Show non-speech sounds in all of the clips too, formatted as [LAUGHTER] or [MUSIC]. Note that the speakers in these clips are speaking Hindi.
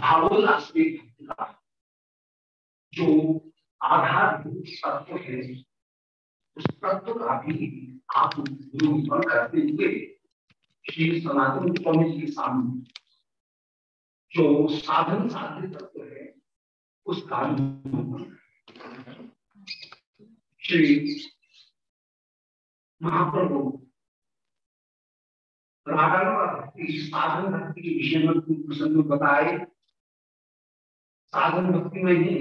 भावोल्लास का जो आधारभूत तत्व है, उस तत्व का भी आप निरूपण करते हुए श्री सनातन स्वामी के सामने जो साधन साध्य तत्व है उसका श्री महाप्रभु भक्ति साधन भक्ति के विषय में प्रसंग बताए साधन भक्ति में ही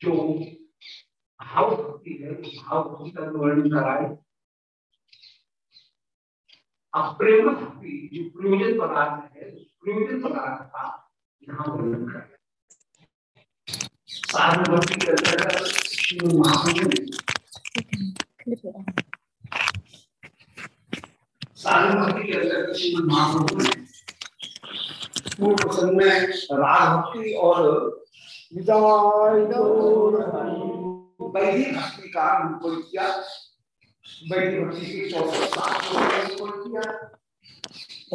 जो भाव भक्ति है उस भाव भक्ति का वर्णन कराए अप्रेम भक्ति जो प्रयोजन पदार्थ है, उस प्रयोजन पदार्थ का यहाँ वर्णन कराया साधन भक्ति के अंतर्गत श्री साधन भक्ति के अंतर्गत श्रीमद महाप्रभु ने पूर्व प्रसंग में राग भक्ति और भक्ति का अनुकूल किया के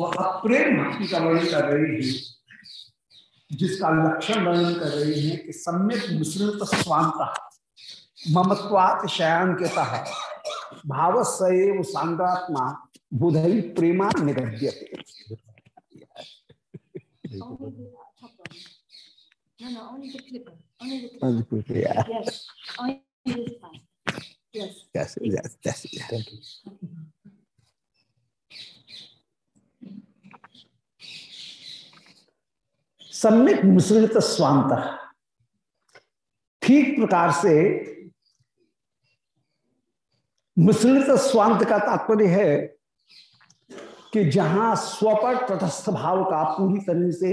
और अब प्रेम भक्ति का वर्णन कर रही है, जिसका लक्षण वर्णन कर रही है कि सम्यक मिश्रित स्वांत ममत्वात शयांकित भाव सैव सांगात्मा बुधई प्रेमा निगद्य No, no, only the clipper. Only the clipper. Only the clipper, yeah. Yes, only this part. Yes. Yes, yes, yes. yes. Thank you. सम्यक मिश्रित स्वांत ठीक प्रकार से मिश्रित स्वांत का तात्पर्य है कि जहाँ स्वपर तटस्थ भाव का पूरी तरह से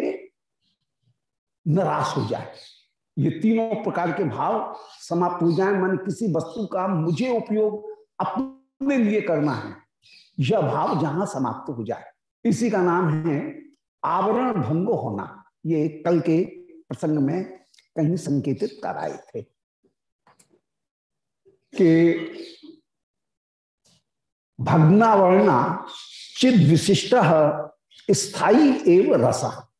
निराश हो जाए। ये तीनों प्रकार के भाव समाप्त हो जाए। मन किसी वस्तु का मुझे उपयोग अपने लिए करना है, यह भाव जहाँ समाप्त हो जाए। इसी का नाम है आवरण भंग होना। ये कल के प्रसंग में कहीं संकेतित कराए थे कि भग्नावर्णा चिद विशिष्ट स्थायी एवं रसा।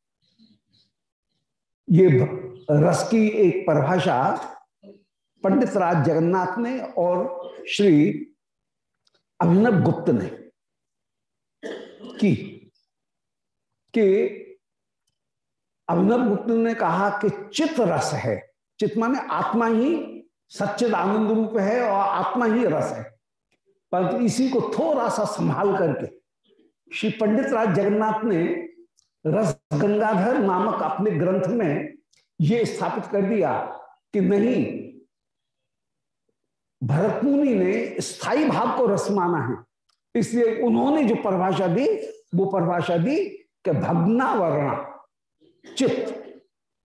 ये रस की एक परिभाषा पंडित राज जगन्नाथ ने और श्री अभिनव गुप्त ने की, कि अभिनव गुप्त ने कहा कि चित रस है। चित माने आत्मा ही सच्चित आनंद रूप है और आत्मा ही रस है। परंतु इसी को थोड़ा सा संभाल करके श्री पंडित राज जगन्नाथ ने रस गंगाधर नामक अपने ग्रंथ में ये स्थापित कर दिया कि नहीं भरतमुनि ने स्थायी भाव को रस माना है। इसलिए उन्होंने जो परिभाषा दी, वो परिभाषा दी कि भग्नावरणा, चित्त।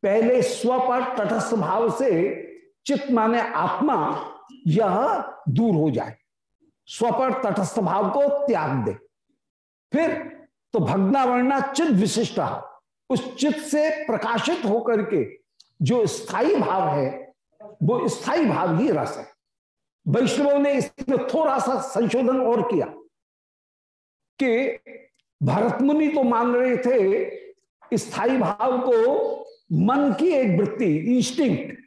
पहले स्व पर तटस्थ भाव से चित्त माने आत्मा, यह दूर हो जाए। स्व पर तटस्थ भाव को त्याग दे। फिर तो भग्नावर्णा चित्त विशिष्ट उस चित्त से प्रकाशित होकर के जो स्थायी भाव है, वो स्थायी भाव ही रस है। वैष्णवों ने इसमें थोड़ा सा संशोधन और किया कि भरतमुनि तो मान रहे थे स्थायी भाव को मन की एक वृत्ति इंस्टिंक्ट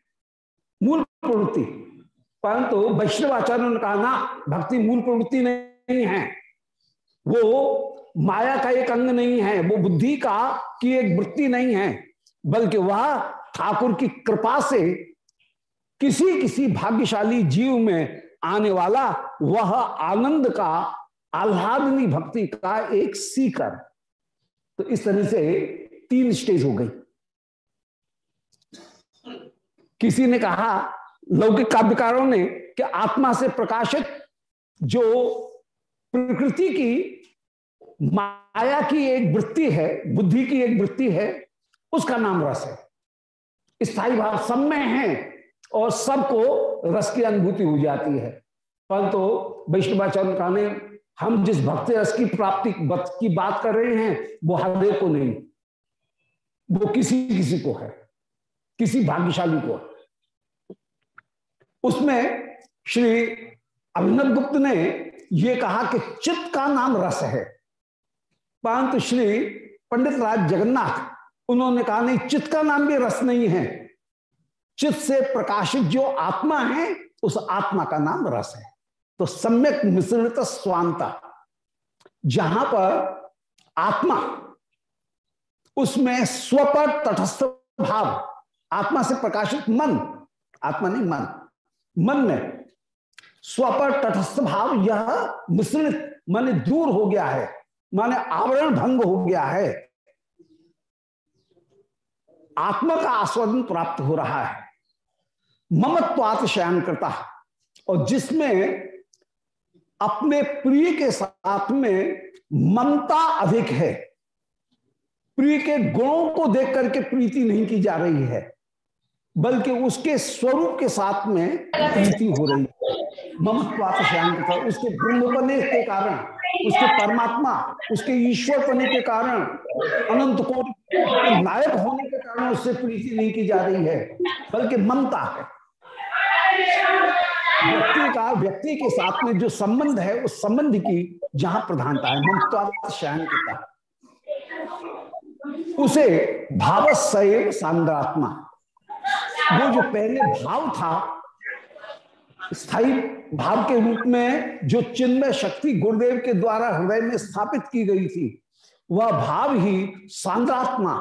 मूल प्रवृत्ति। परंतु वैष्णवाचार्य ने कहा, ना, भक्ति मूल प्रवृत्ति नहीं है। वो माया का एक अंग नहीं है, वो बुद्धि का की एक वृत्ति नहीं है, बल्कि वह ठाकुर की कृपा से किसी किसी भाग्यशाली जीव में आने वाला वह आनंद का, आह्लादनी भक्ति का एक सीकर। तो इस तरह से तीन स्टेज हो गई। किसी ने कहा, लौकिक काव्यकारों ने, कि आत्मा से प्रकाशित जो प्रकृति की माया की एक वृत्ति है, बुद्धि की एक वृत्ति है, उसका नाम रस है। स्थायी भाव सब में है और सबको रस की अनुभूति हो जाती है। परंतु तो वैष्णवाचार्य कहने हम जिस भक्ति रस की प्राप्ति की बात कर रहे हैं, वो हर को नहीं, वो किसी किसी को है, किसी भाग्यशाली को उसमें श्री अभिनव गुप्त ने ये कहा कि चित्त का नाम रस है। परंतु श्री पंडित राज जगन्नाथ, उन्होंने कहा, नहीं, चित्त का नाम भी रस नहीं है। चित्त से प्रकाशित जो आत्मा है, उस आत्मा का नाम रस है। तो सम्यक मिश्रित स्वांता, जहाँ पर आत्मा, उसमें स्वपर तटस्थ भाव, आत्मा से प्रकाशित मन, आत्मा नहीं, मन मन में स्वपर तटस्थ भाव, यह मिश्रित, मन दूर हो गया है। माने आवरण भंग हो गया है। आत्मा का आस्वादन प्राप्त हो रहा है। ममत्वात शयन करता और जिसमें अपने प्रिय के साथ में ममता अधिक है। प्रिय के गुणों को देख करके प्रीति नहीं की जा रही है। बल्कि उसके स्वरूप के साथ में प्रीति हो रही है। ममत्वात शांत उसके ब्रह्मपने के कारण। उसके परमात्मा, उसके ईश्वर होने के कारण, अनंत को नायक होने के कारण उससे प्रीति नहीं की जा रही है, बल्कि ममता है। व्यक्ति का, व्यक्ति के साथ में जो संबंध है, उस संबंध की जहाँ प्रधानता है ममता शयन करता उसे भाव सैव सांद्रात्मा वो जो पहले भाव था स्थायी भाव के रूप में जो चिन्मय शक्ति गुरुदेव के द्वारा हृदय में स्थापित की गई थी, वह भाव ही सांद्रात्मा।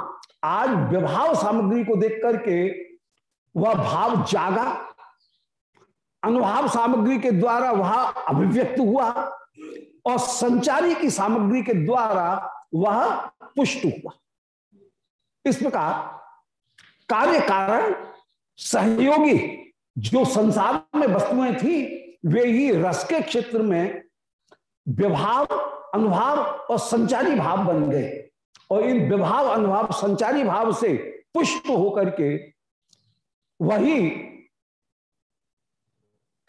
आज विभाव सामग्री को देख करके वह भाव जागा। अनुभाव सामग्री के द्वारा वह अभिव्यक्त हुआ और संचारी की सामग्री के द्वारा वह पुष्ट हुआ। इस प्रकार कार्य कारण सहयोगी जो संसार में वस्तुएँ थी, वे ही रस के क्षेत्र में विभाव अनुभाव और संचारी भाव बन गए। और इन विभाव अनुभाव, संचारी भाव से पुष्ट होकर के वही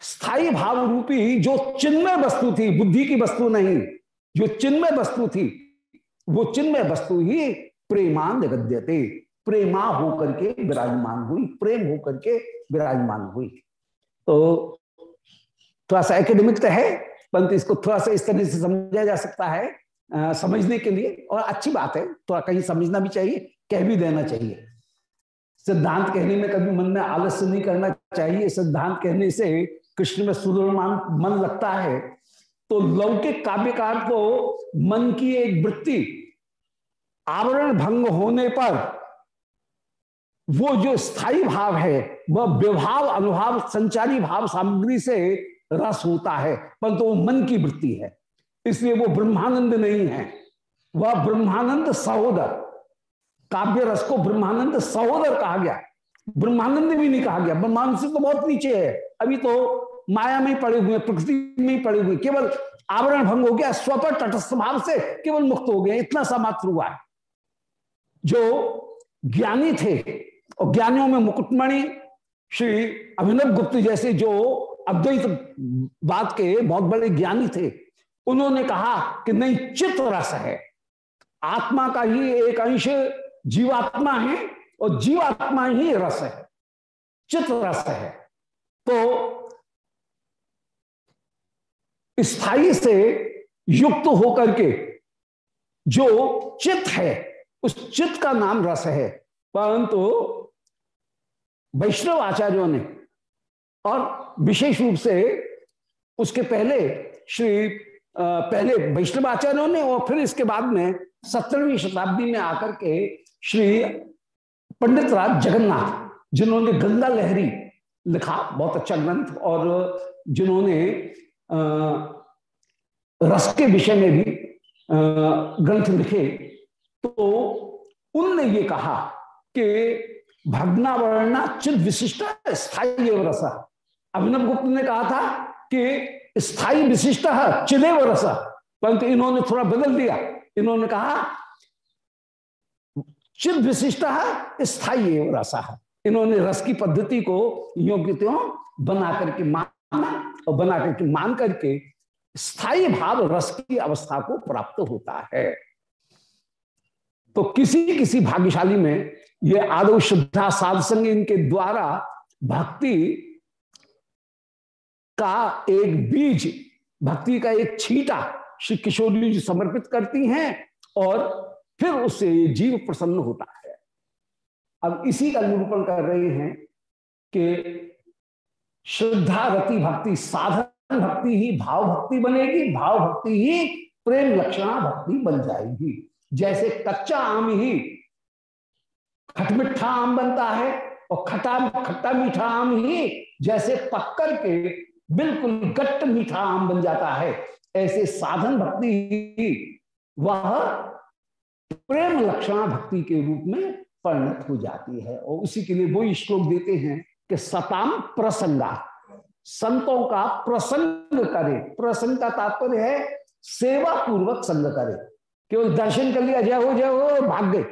स्थायी भाव रूपी जो चिन्मय वस्तु थी, बुद्धि की वस्तु नहीं, जो चिन्मय वस्तु थी, वो चिन्मय वस्तु ही प्रेमान गद्यते प्रेमा होकर के विराजमान हुई प्रेम होकर के विराजमान हुई। तो थोड़ा सा एकेडमिक तो है परंतु इसको थोड़ा सा इस तरह से समझा जा सकता है आ, समझने के लिए। और अच्छी बात है थोड़ा कहीं समझना भी चाहिए कह भी देना चाहिए। सिद्धांत कहने में कभी मन में आलस्य नहीं करना चाहिए। सिद्धांत कहने से कृष्ण में सुदृढ़ मन लगता है। तो लौकिक काव्यकार को मन की एक वृत्ति आवरण भंग होने पर वो जो स्थायी भाव है, वह विभाव अनुभाव, संचारी भाव सामग्री से रस होता है, परंतु तो वो मन की वृत्ति है। इसलिए वो ब्रह्मानंद नहीं है। वह ब्रह्मानंद सहोदर, काव्य रस को ब्रह्मानंद सहोदर कहा गया। ब्रह्मानंद भी नहीं कहा गया। ब्रह्मानंद से तो बहुत नीचे है। अभी तो माया में पड़े हुए प्रकृति में पड़े हुए केवल आवरण भंग हो गया स्वपर तटस्थ भाव से केवल मुक्त हो गया। इतना सा मात्र हुआ है। जो ज्ञानी थे और ज्ञानियों में मुकुटमणि, श्री अभिनव गुप्त जैसे जो अद्वैत बात के बहुत बड़े ज्ञानी थे, उन्होंने कहा कि नहीं चित्त रस है। आत्मा का ही एक अंश जीवात्मा है और जीवात्मा ही रस है चित्त रस है। तो स्थायी से युक्त होकर के जो चित्त है, उस चित्त का नाम रस है, परंतु वैष्णव आचार्यों ने और विशेष रूप से उसके पहले श्री पहले वैष्णव आचार्यों ने और फिर इसके बाद में सत्रहवीं शताब्दी में आकर के श्री पंडित राज जगन्नाथ, जिन्होंने गंगा लहरी लिखा, बहुत अच्छा ग्रंथ, और जिन्होंने रस के विषय में भी ग्रंथ लिखे तो उनने ये कहा कि भगनावर्णा चिद विशिष्ट स्थायी रस। अभिनव गुप्त ने कहा था कि स्थायी विशिष्ट चिदेव रस। परंतु इन्होंने थोड़ा बदल दिया। इन्होंने कहा, चिद विशिष्ट स्थायी रस। इन्होंने रस की पद्धति को योग्य त्यों बना करके माना और बना करके मान करके स्थायी भाव रस की अवस्था को प्राप्त होता है। तो किसी किसी भाग्यशाली में ये आदो शुद्धा साधसंग इनके द्वारा भक्ति का एक बीज, भक्ति का एक छीटा श्री किशोरी जी समर्पित करती हैं और फिर उससे जीव प्रसन्न होता है। अब इसी का निरूपण कर रहे हैं कि श्रद्धा रति भक्ति, साधन भक्ति ही भाव भक्ति बनेगी, भाव भक्ति ही प्रेम लक्षणा भक्ति बन जाएगी। जैसे कच्चा आम ही खटमिठा आम बनता है और खटा, खट्टा मीठा आम ही जैसे पक्कर के बिल्कुल गट्ट मीठा आम बन जाता है। ऐसे साधन भक्ति ही, वह प्रेम लक्षणा भक्ति के रूप में परिणत हो जाती है। और उसी के लिए वो श्लोक देते हैं कि सताम प्रसंगा संतों का प्रसंग करे प्रसंग का तात्पर्य है सेवा पूर्वक संग करे। केवल दर्शन कर लिया, जय हो जय हो भाग गए।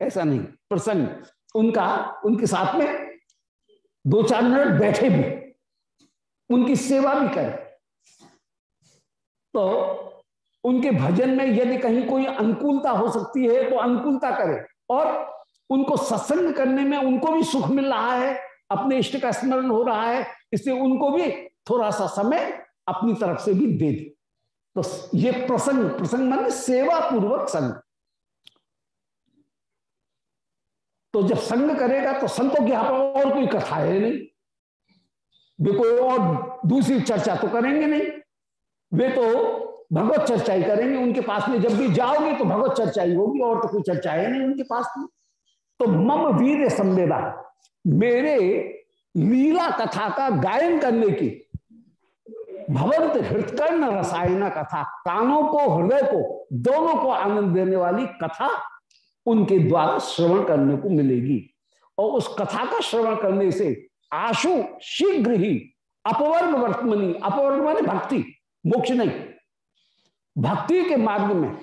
ऐसा नहीं प्रसंग उनका, उनके साथ में दो चार मिनट बैठे भी। उनकी सेवा भी करे। तो उनके भजन में यदि कहीं कोई अनुकूलता हो सकती है तो अनुकूलता करे। और उनको सत्संग करने में उनको भी सुख मिल रहा है, अपने इष्ट का स्मरण हो रहा है, इसलिए उनको भी थोड़ा सा समय अपनी तरफ़ से भी दे दे। तो ये प्रसंग प्रसंग मान सेवा पूर्वक संग। तो जब संग करेगा तो संतों के यहाँ पर और कोई कथा है नहीं। वे कोई और दूसरी चर्चा तो करेंगे नहीं। वे तो भगवत चर्चा ही करेंगे, उनके पास में जब भी जाओगे तो भगवत चर्चा ही होगी, और तो कोई चर्चा है नहीं उनके पास में। तो मम वीर संवेदा, मेरे लीला कथा का गायन करने की भवंत हृतकर्ण रसायन कथा कानों को, हृदय को, दोनों को आनंद देने वाली कथा उनके द्वारा श्रवण करने को मिलेगी। और उस कथा का श्रवण करने से आशु शीघ्र ही अपवर्ग वर्तमनी अपवर्ग माने भक्ति, मोक्ष नहीं। भक्ति के मार्ग में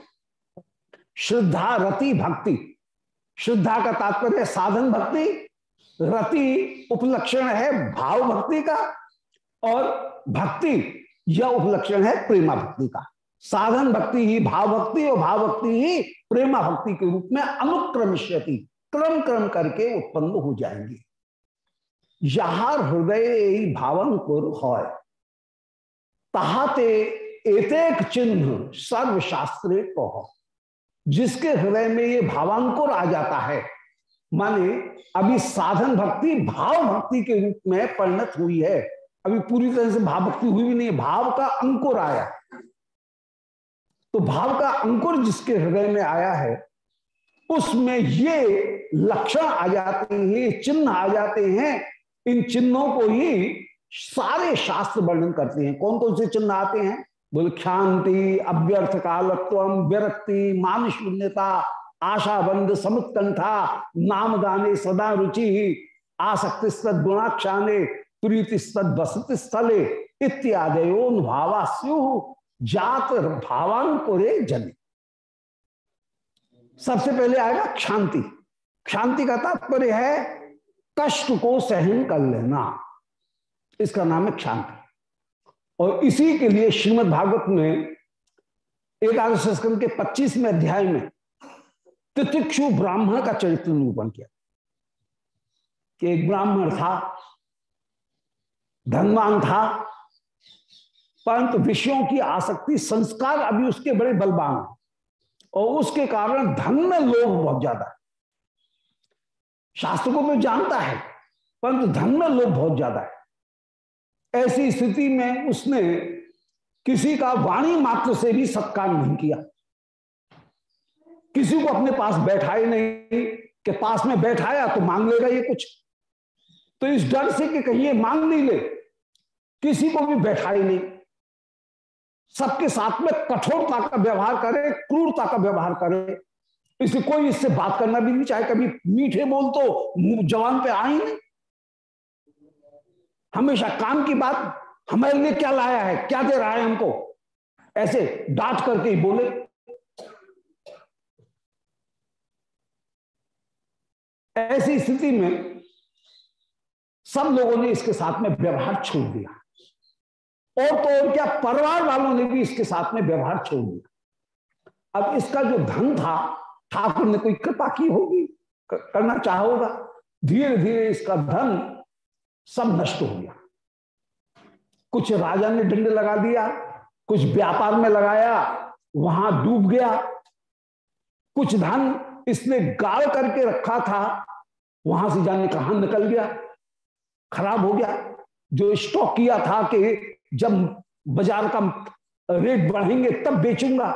श्रद्धा, रति, भक्ति। श्रद्धा का तात्पर्य साधन भक्ति, रति उपलक्षण है भाव भक्ति का, और भक्ति यह उपलक्षण है प्रेमा भक्ति का। साधन भक्ति ही, भाव भक्ति और भाव भक्ति ही प्रेमा भक्ति के रूप में अनुक्रमिष्यति, क्रम क्रम करके उत्पन्न हो जाएँगे। यार हृदय भावंकुर है एक चिन्ह सर्वशास्त्र कहो। जिसके हृदय में ये भावांकुर आ जाता है, माने अभी साधन भक्ति, भाव भक्ति के रूप में परिणत हुई है। अभी पूरी तरह से भाव भक्ति हुई भी नहीं भाव का अंकुर आया। तो भाव का अंकुर जिसके हृदय में आया है, उसमें ये लक्षण आ जाते हैं, ये चिन्ह आ जाते हैं। इन चिन्हों को ही सारे शास्त्र वर्णन करते हैं। कौन कौन से चिन्ह आते हैं? बोले क्षांति अभ्यर्थ कालत्व, विरक्ति मान शून्यता आशाबंध समुत्कंठा, नाम गाने सदा रुचि, आसक्ति गुणाक्षाने प्रीति स्तद बसति स्थले इत्यादयोन भावास्यु जात भावांकुरे जन। सबसे पहले आएगा क्षांति। क्षांति का तात्पर्य है कष्ट को सहन कर लेना। इसका नाम है क्षांति। और इसी के लिए श्रीमद् भागवत में एकादश स्कंद के पच्चीसवें अध्याय में तितिक्षु ब्राह्मण का चरित्र निरूपण किया। कि एक ब्राह्मण था धनवान था। परंतु विषयों की आसक्ति, संस्कार अभी उसके बड़े बलवान और उसके कारण धन में लोभ बहुत ज़्यादा है। शास्त्र को तो जानता है, परंतु धन में लोभ बहुत ज़्यादा है। ऐसी स्थिति में उसने किसी का वाणी मात्र से भी सत्कार नहीं किया। किसी को अपने पास बैठाए नहीं कि पास में बैठाया तो मांग लेगा ये कुछ। तो इस डर से कि कहीं ये मांग नहीं ले किसी को भी बैठाए नहीं। सबके साथ में कठोरता का व्यवहार करे, क्रूरता का व्यवहार करे। इसे कोई इससे बात करना भी नहीं, चाहे कभी मीठे बोल तो जवान पे आए नहीं। हमेशा काम की बात, हमारे लिए क्या लाया है, क्या दे रहा है हमको? ऐसे डांट करके ही बोले। ऐसी स्थिति में सब लोगों ने इसके साथ में व्यवहार छोड़ दिया। और तो और क्या परिवार वालों ने भी इसके साथ में व्यवहार छोड़ दिया। अब इसका जो धन था, ठाकुर ने कोई कृपा की होगी? करना चाहा होगा धीरे धीरे इसका धन सब नष्ट हो गया। कुछ राजा ने डंडे लगा दिया, कुछ व्यापार में लगाया, वहाँ डूब गया। कुछ धन इसने गाड़ करके रखा था, वहाँ से जाने कहा निकल गया? खराब हो गया। जो स्टॉक किया था कि जब बाज़ार का रेट बढ़ेंगे तब बेचूँगा।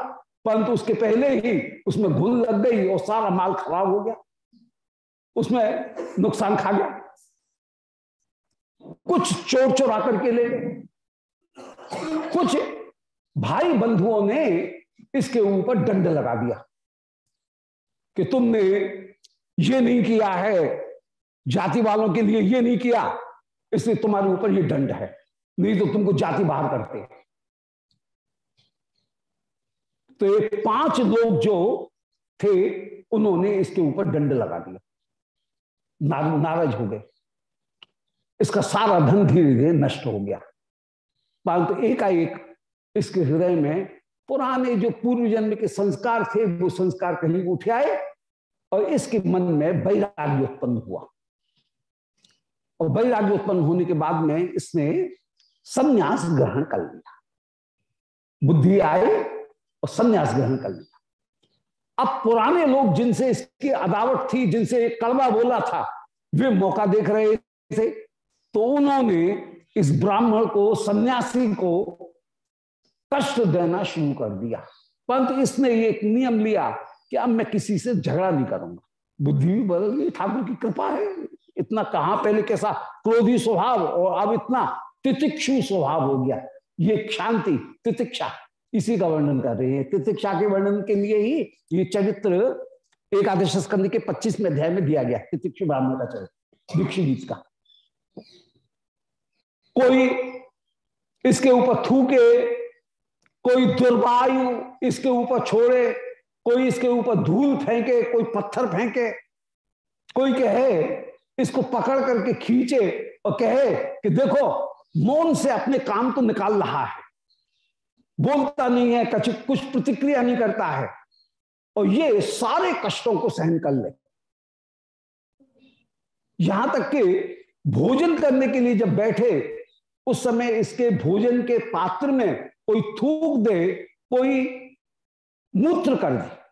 परंतु उसके पहले ही उसमें घुल लग गई और सारा माल खराब हो गया। उसमें नुकसान खा गया। कुछ चोर चोरा करके ले कुछ भाई बंधुओं ने इसके ऊपर दंड लगा दिया कि तुमने ये नहीं किया है, जाति वालों के लिए ये नहीं किया, इसलिए तुम्हारे ऊपर ये दंड है। नहीं तो तुमको जाति बाहर करते तो ये पाँच लोग जो थे, उन्होंने इसके ऊपर दंड लगा दिया। नाराज़ हो गए। इसका सारा धन धीरे धीरे नष्ट हो गया। परंतु तो एकाएक इसके हृदय में पुराने जो पूर्व जन्म के संस्कार थे, वो संस्कार कहीं उठे आए और इसके मन में वैराग्य उत्पन्न हुआ। और वैराग्य उत्पन्न होने के बाद में इसने संन्यास ग्रहण कर लिया। बुद्धि आए और संन्यास ग्रहण कर लिया। अब पुराने लोग जिनसे इसकी अदावत थी, जिनसे कड़वा बोला था, वे मौका देख रहे थे तो उन्होंने इस ब्राह्मण को, सन्यासी को कष्ट देना शुरू कर दिया। परंतु इसने एक नियम लिया कि अब मैं किसी से झगड़ा नहीं करूँगा। बुद्धि भी बदल गई, ठाकुर की कृपा है। इतना कहा, पहले कैसा क्रोधी स्वभाव और अब इतना तितिक्षु स्वभाव हो गया। ये शांति तितिक्षा, इसी का वर्णन कर रहे हैं। तितिक्षा के वर्णन के लिए ही ये चरित्र एकादश स्कंद के पच्चीसवें अध्याय में दिया गया, तितिक्षु ब्राह्मण का चरित्र दीक्षु गीत का। कोई इसके ऊपर थूके, कोई दुर्वायु इसके ऊपर छोड़े, कोई इसके ऊपर धूल फेंके, कोई पत्थर फेंके, कोई कहे इसको पकड़ करके खींचे और कहे कि देखो मौन से अपने काम को निकाल रहा है। बोलता नहीं है, कछ कुछ प्रतिक्रिया नहीं करता है। और ये सारे कष्टों को सहन कर ले। यहाँ तक कि भोजन करने के लिए जब बैठे, उस समय इसके भोजन के पात्र में कोई थूक दे, कोई मूत्र कर दे।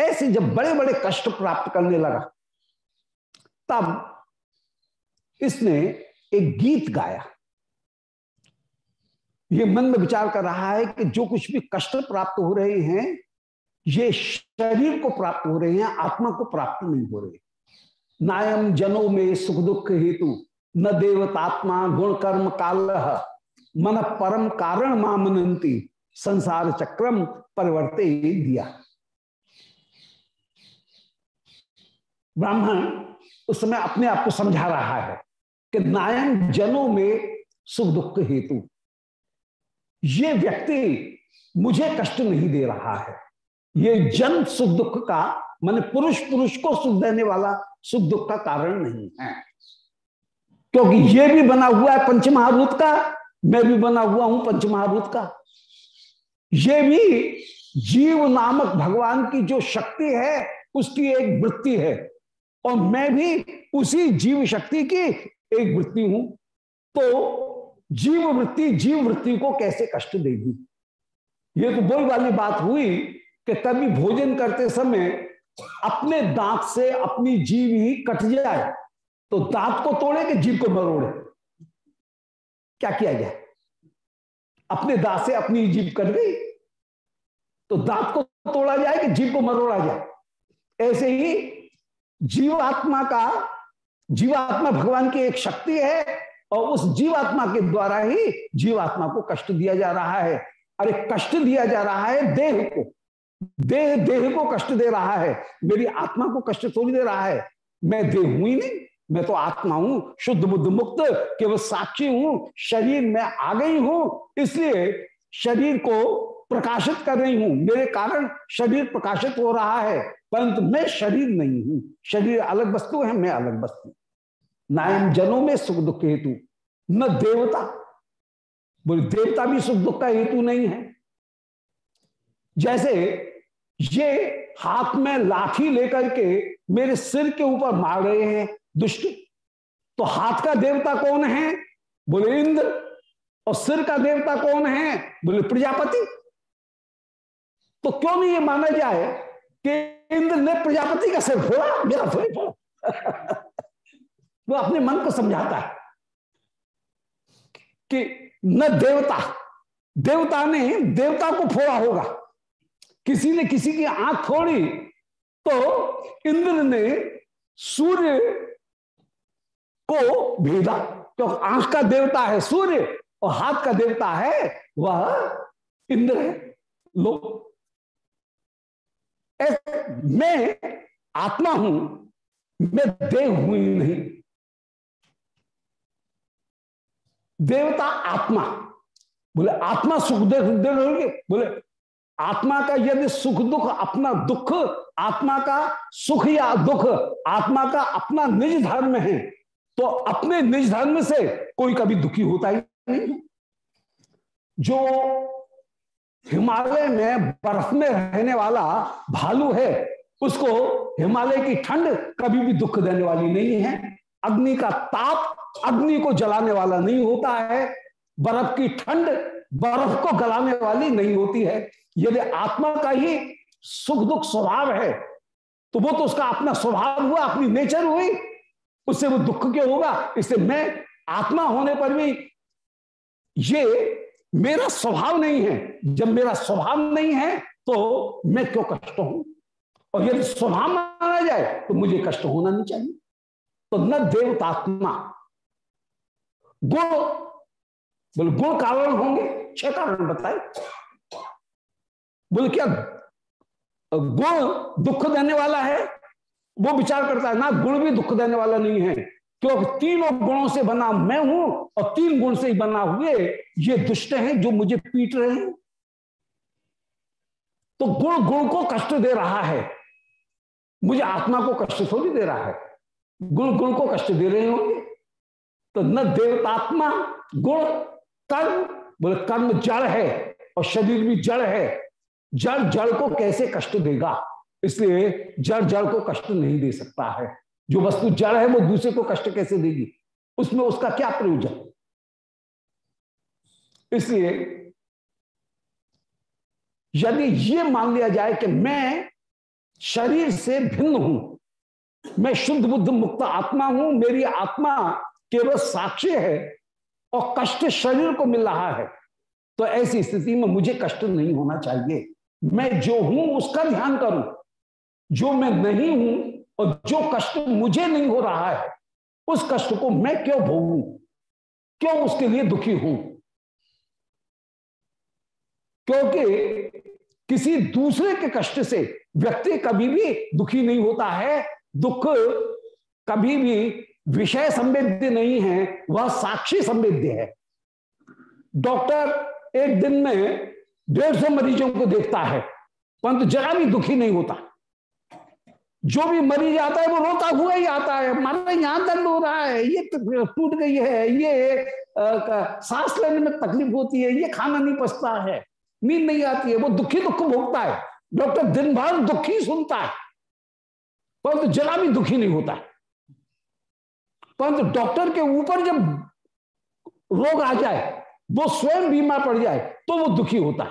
ऐसे जब बड़े बड़े कष्ट प्राप्त करने लगा, तब इसने एक गीत गाया। ये मन में विचार कर रहा है कि जो कुछ भी कष्ट प्राप्त हो रहे हैं, ये शरीर को प्राप्त हो रहे हैं, आत्मा को प्राप्त नहीं हो रहे। नायम जनो में सुख दुख हेतु, न देवतात्मा गुण कर्म काल मन परम कारण मामनंती, संसार चक्रम परिवर्ते दिया। ब्राह्मण उस समय अपने आप को समझा रहा है। कि नायन जनों में सुख दुख हेतु। ये व्यक्ति मुझे कष्ट नहीं दे रहा है। ये जन सुख दुख का, मान पुरुष पुरुष को सुख देने वाला सुख दुख का कारण नहीं है। क्योंकि ये भी बना हुआ है पंचमहाभूत का, मैं भी बना हुआ हूँ पंचमहाभूत का। ये भी जीव नामक भगवान की जो शक्ति है, उसकी एक वृत्ति है। और मैं भी उसी जीव शक्ति की एक वृत्ति हूँ तो जीव वृत्ति जीव वृत्ति को कैसे कष्ट देगी? ये तो वही वाली बात हुई कि कभी भोजन करते समय अपने दांत से अपनी जीव ही कट जाए। तो दांत को तोड़े कि जीव को मरोड़े क्या किया जाए? अपने दांत से अपनी जीव कट गई? तो दांत को तोड़ा जाए कि जीव को मरोड़ा जाए? ऐसे ही जीवात्मा का जीवात्मा भगवान की एक शक्ति है और उस जीवात्मा के द्वारा ही जीवात्मा को कष्ट दिया जा रहा है। अरे, कष्ट दिया जा रहा है देह को। देह देह को कष्ट दे रहा है। मेरी आत्मा को कष्ट थोड़ी दे रहा है। मैं देह हूँ ही नहीं। मैं तो आत्मा हूँ, शुद्ध बुद्ध मुक्त, केवल साक्षी हूँ। शरीर में आ गई हूँ, इसलिए शरीर को प्रकाशित कर रही हूँ। मेरे कारण शरीर प्रकाशित हो रहा है। परंतु मैं शरीर नहीं हूँ। शरीर अलग वस्तु है, मैं अलग वस्तु नायम जनों में सुख दुख हेतु, न देवता। बोले, देवता भी सुख दुख का हेतु नहीं है। जैसे ये हाथ में लाठी लेकर के मेरे सिर के ऊपर मार रहे हैं दुष्ट तो हाथ का देवता कौन है? बोले, इंद्र। और सिर का देवता कौन है? बोले, प्रजापति। तो क्यों नहीं ये माना जाए कि इंद्र ने प्रजापति का सिर फोड़ा मेरा थोड़ी फोड़ा [LAUGHS] वो अपने मन को समझाता है कि न देवता देवता ने देवता को फोड़ा होगा। किसी ने किसी की आँख फोड़ी तो इंद्र ने सूर्य को भेदा तो आँख का देवता है सूर्य और हाथ का देवता है वह इंद्र है, लोग। मैं आत्मा हूँ, मैं देह हुई नहीं। देवता आत्मा। बोले, आत्मा सुख दे दे बोले, आत्मा का यदि सुख दुख, अपना दुख, आत्मा का सुख या दुख, आत्मा का अपना निज धर्म है तो अपने निज धर्म से कोई कभी दुखी होता ही नहीं। जो हिमालय में बर्फ़ में रहने वाला भालू है, उसको हिमालय की ठंड कभी भी दुख देने वाली नहीं है। अग्नि का ताप अग्नि को जलाने वाला नहीं होता है। बर्फ़ की ठंड बर्फ़ को गलाने वाली नहीं होती है। यदि आत्मा का ही सुख दुख स्वभाव है तो वो तो उसका अपना स्वभाव हुआ, अपनी नेचर हुई, उससे वो दुख क्यों होगा? इससे मैं आत्मा होने पर भी ये मेरा स्वभाव नहीं है। जब मेरा स्वभाव नहीं है तो मैं क्यों कष्ट हूँ? और यदि स्वभाव माना जाए तो मुझे कष्ट होना नहीं चाहिए। तो न देवतात्मा गुण बोले गुण कारण होंगे। छह कारण बताए। बोले, क्या गुण दुख देने वाला है? वो विचार करता है, ना, गुण भी दुख देने वाला नहीं है। क्योंकि तीनों गुणों से बना मैं हूँ और तीन गुण से ही बना हुए ये दुष्ट हैं जो मुझे पीट रहे हैं। तो गुण गुण को कष्ट दे रहा है। मुझे आत्मा को कष्ट थोड़ी दे रहा है। गुण गुण को कष्ट दे रहे होंगे। तो न देवतात्मा, गुण, कर्म, बोले कर्म जड़ है और शरीर भी जड़ है। जड़ जड़ को कैसे कष्ट देगा? इसलिए जड़ जड़ को कष्ट नहीं दे सकता है। जो वस्तु जड़ है वो दूसरे को कष्ट कैसे देगी? उसमें उसका क्या प्रयोजन? इसलिए यदि ये मान लिया जाए कि मैं शरीर से भिन्न हूँ, मैं शुद्ध बुद्ध मुक्त आत्मा हूँ, मेरी आत्मा केवल साक्षी है और कष्ट शरीर को मिल रहा है तो ऐसी स्थिति में मुझे कष्ट नहीं होना चाहिए। मैं जो हूँ उसका ध्यान करूँ। जो मैं नहीं हूँ और जो कष्ट मुझे नहीं हो रहा है, उस कष्ट को मैं क्यों भोगू? क्यों उसके लिए दुखी हूँ? क्योंकि किसी दूसरे के कष्ट से व्यक्ति कभी भी दुखी नहीं होता है। दुख कभी भी विषय संवेद्य नहीं है, वह साक्षी संवेद्य है। डॉक्टर एक दिन में डेढ़ सौ मरीजों को देखता है, परंतु जरा भी दुखी नहीं होता। जो भी मरीज़ आता है, वो रोता हुआ ही आता है। मारा यहाँ दर्द हो रहा है, ये टूट गई है, ये सांस लेने में तकलीफ़ होती है, ये खाना नहीं पचता है, नींद नहीं आती है, वो दुखी दुख भोगता है। डॉक्टर दिन भर दुखी सुनता है, परंतु तो जरा भी दुखी नहीं होता। है परंतु तो डॉक्टर के ऊपर जब रोग आ जाए, वो स्वयं बीमार पड़ जाए तो वो दुखी होता है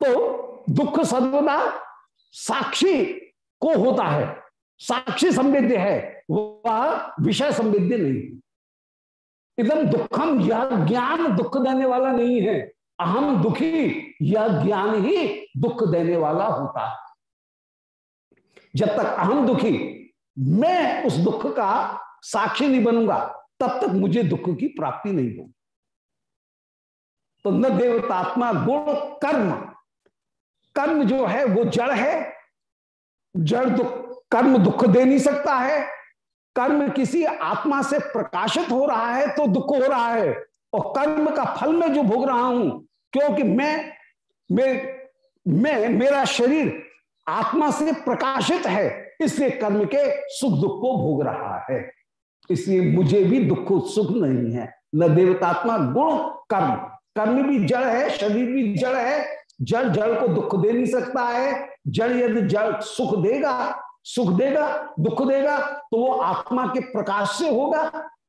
तो दुख सर्वदा साक्षी को होता है। साक्षी संवेद्य है, वह विषय संवेद्य नहीं। एकदम दुखम यह ज्ञान दुख देने वाला नहीं है। अहम दुखी यह ज्ञान ही दुख देने वाला होता है। जब तक अहम दुखी, मैं उस दुख का साक्षी नहीं बनूँगा, तब तक मुझे दुख की प्राप्ति नहीं होगी। तो न देवतात्मा गुण कर्म कर्म जो है वो जड़ है। जड़ दुख, कर्म दुख दे नहीं सकता है। कर्म किसी आत्मा से प्रकाशित हो रहा है तो दुख हो रहा है। और कर्म का फल में जो भोग रहा हूँ, क्योंकि मैं मैं मैं, मेरा शरीर आत्मा से प्रकाशित है, इसलिए कर्म के सुख दुख को भोग रहा है। इसलिए मुझे भी दुख, सुख नहीं है। न देवतात्मा, गुण, कर्म। कर्म भी जड़ है, शरीर भी जड़ है जड़ जड़ को दुख दे नहीं सकता है। जड़ यदि जड़ सुख देगा सुख देगा, दुख देगा तो वो आत्मा के प्रकाश से होगा।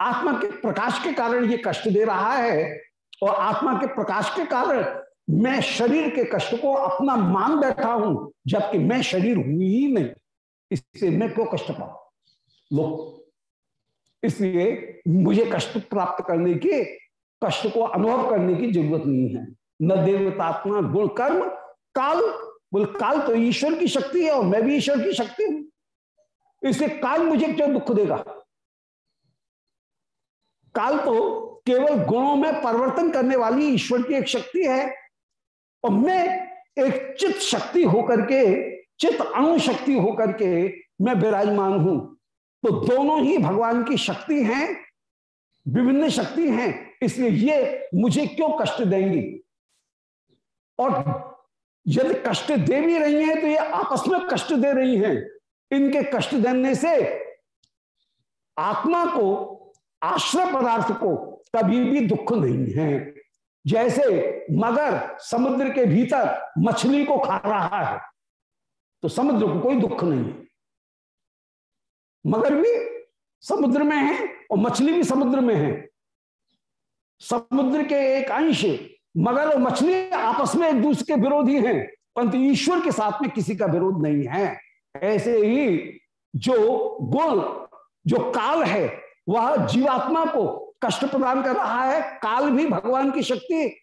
आत्मा के प्रकाश के कारण ये कष्ट दे रहा है और आत्मा के प्रकाश के कारण मैं शरीर के कष्ट को अपना मान बैठा हूँ, जबकि मैं शरीर हुई ही नहीं। इससे मैं क्यों कष्ट पाऊ? लो, इसलिए मुझे कष्ट प्राप्त करने के, कष्ट को अनुभव करने की ज़रूरत नहीं है। न देवतात्मा गुण कर्म, काल, बोल काल तो ईश्वर की शक्ति है और मैं भी ईश्वर की शक्ति हूँ। इसलिए काल मुझे क्यों दुख देगा? काल तो केवल गुणों में परिवर्तन करने वाली ईश्वर की एक शक्ति है और मैं एक चित्त शक्ति होकर के, चित्त अणु शक्ति होकर के मैं विराजमान हूँ। तो दोनों ही भगवान की शक्ति हैं, विभिन्न शक्ति हैं, इसलिए ये मुझे क्यों कष्ट देंगी? और यदि कष्ट दे भी रही हैं तो ये आपस में कष्ट दे रही हैं। इनके कष्ट देने से आत्मा को, आश्रय पदार्थ को कभी भी दुख नहीं है। जैसे मगर समुद्र के भीतर मछली को खा रहा है तो समुद्र को कोई दुख नहीं है। मगर भी समुद्र में है और मछली भी समुद्र में है। समुद्र के एक अंश मगर और मछली आपस में एक दूसरे के विरोधी हैं, परंतु ईश्वर के साथ में किसी का विरोध नहीं है। ऐसे ही जो गुण, जो काल है, वह जीवात्मा को कष्ट प्रदान कर रहा है। काल भी भगवान की शक्ति,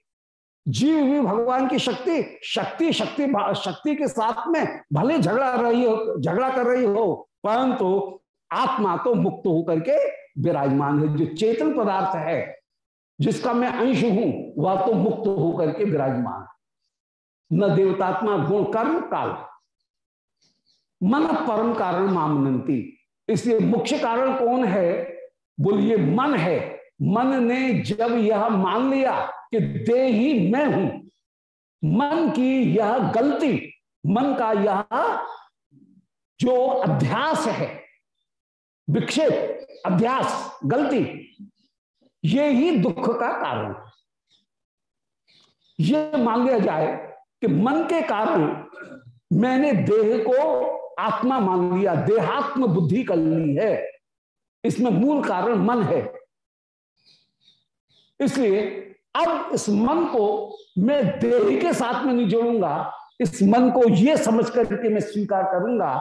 जीव भी भगवान की शक्ति शक्ति शक्ति शक्ति के साथ में भले झगड़ा रही हो, झगड़ा कर रही हो, परंतु आत्मा तो मुक्त होकर के विराजमान है, जो चेतन पदार्थ है। जिसका मैं अंश हूँ, वह तो मुक्त होकर के विराजमान न देवतात्मा गुण कर्म काल मन परम कारण मामनती। इसलिए मुख्य कारण कौन है? बोलिए, मन है। मन ने जब यह मान लिया कि दे ही मैं हूँ, मन की यह गलती, मन का यह जो अध्यास है, विक्षेप अध्यास गलती ये ही दुख का कारण ये मान लिया जाए कि मन के कारण मैंने देह को आत्मा मान लिया, देहात्म बुद्धि कर ली है। इसमें मूल कारण मन है। इसलिए अब इस मन को मैं देह के साथ में नहीं जोड़ूँगा, इस मन को यह समझ करके मैं स्वीकार करूँगा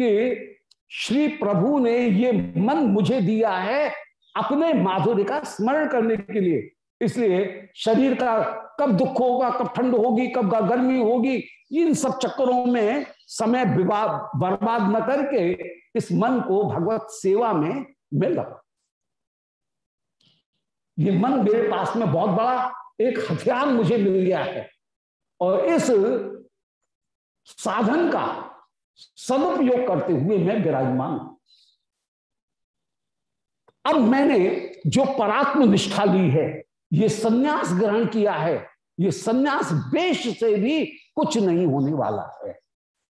कि श्री प्रभु ने ये मन मुझे दिया है अपने माधुर्य का स्मरण करने के लिए। इसलिए शरीर का कब दुख होगा, कब ठंड होगी, कब गर्मी होगी, इन सब चक्करों में समय बर्बाद न करके इस मन को भगवत सेवा में मिल रहा। ये मन मेरे पास में बहुत बड़ा एक हथियार मुझे मिल गया है। और इस साधन का सदुपयोग करते हुए मैं विराजमान अब मैंने जो परात्म निष्ठा ली है, ये सन्यास ग्रहण किया है, ये सन्यास बेश से भी कुछ नहीं होने वाला है।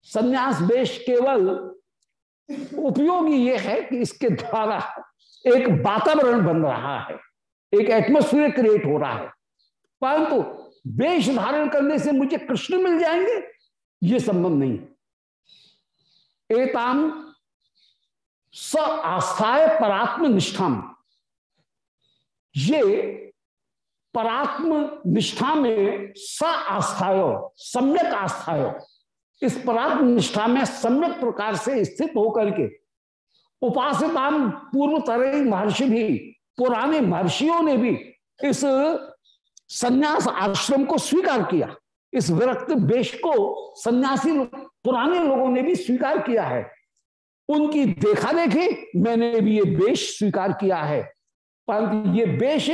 सन्यास बेश केवल उपयोगी ये है कि इसके द्वारा एक वातावरण बन रहा है, एक एटमोस्फियर क्रिएट हो रहा है। परंतु वेश धारण करने से मुझे कृष्ण मिल जाएँगे? ये संभव नहीं। एताम स आस्थाय परात्म निष्ठाम ये परात्म निष्ठा में स आस्थाय, सम्यक आस्थाय, इस परात्म निष्ठा में सम्यक प्रकार से स्थित होकर के उपासिता पूर्व तरह महर्षि भी, पुराने महर्षियों ने भी इस संन्यास आश्रम को स्वीकार किया। इस विरक्त वेश को सन्यासी पुराने लोगों ने भी स्वीकार किया है। उनकी देखा देखी मैंने भी ये वेश स्वीकार किया है। परंतु ये वेश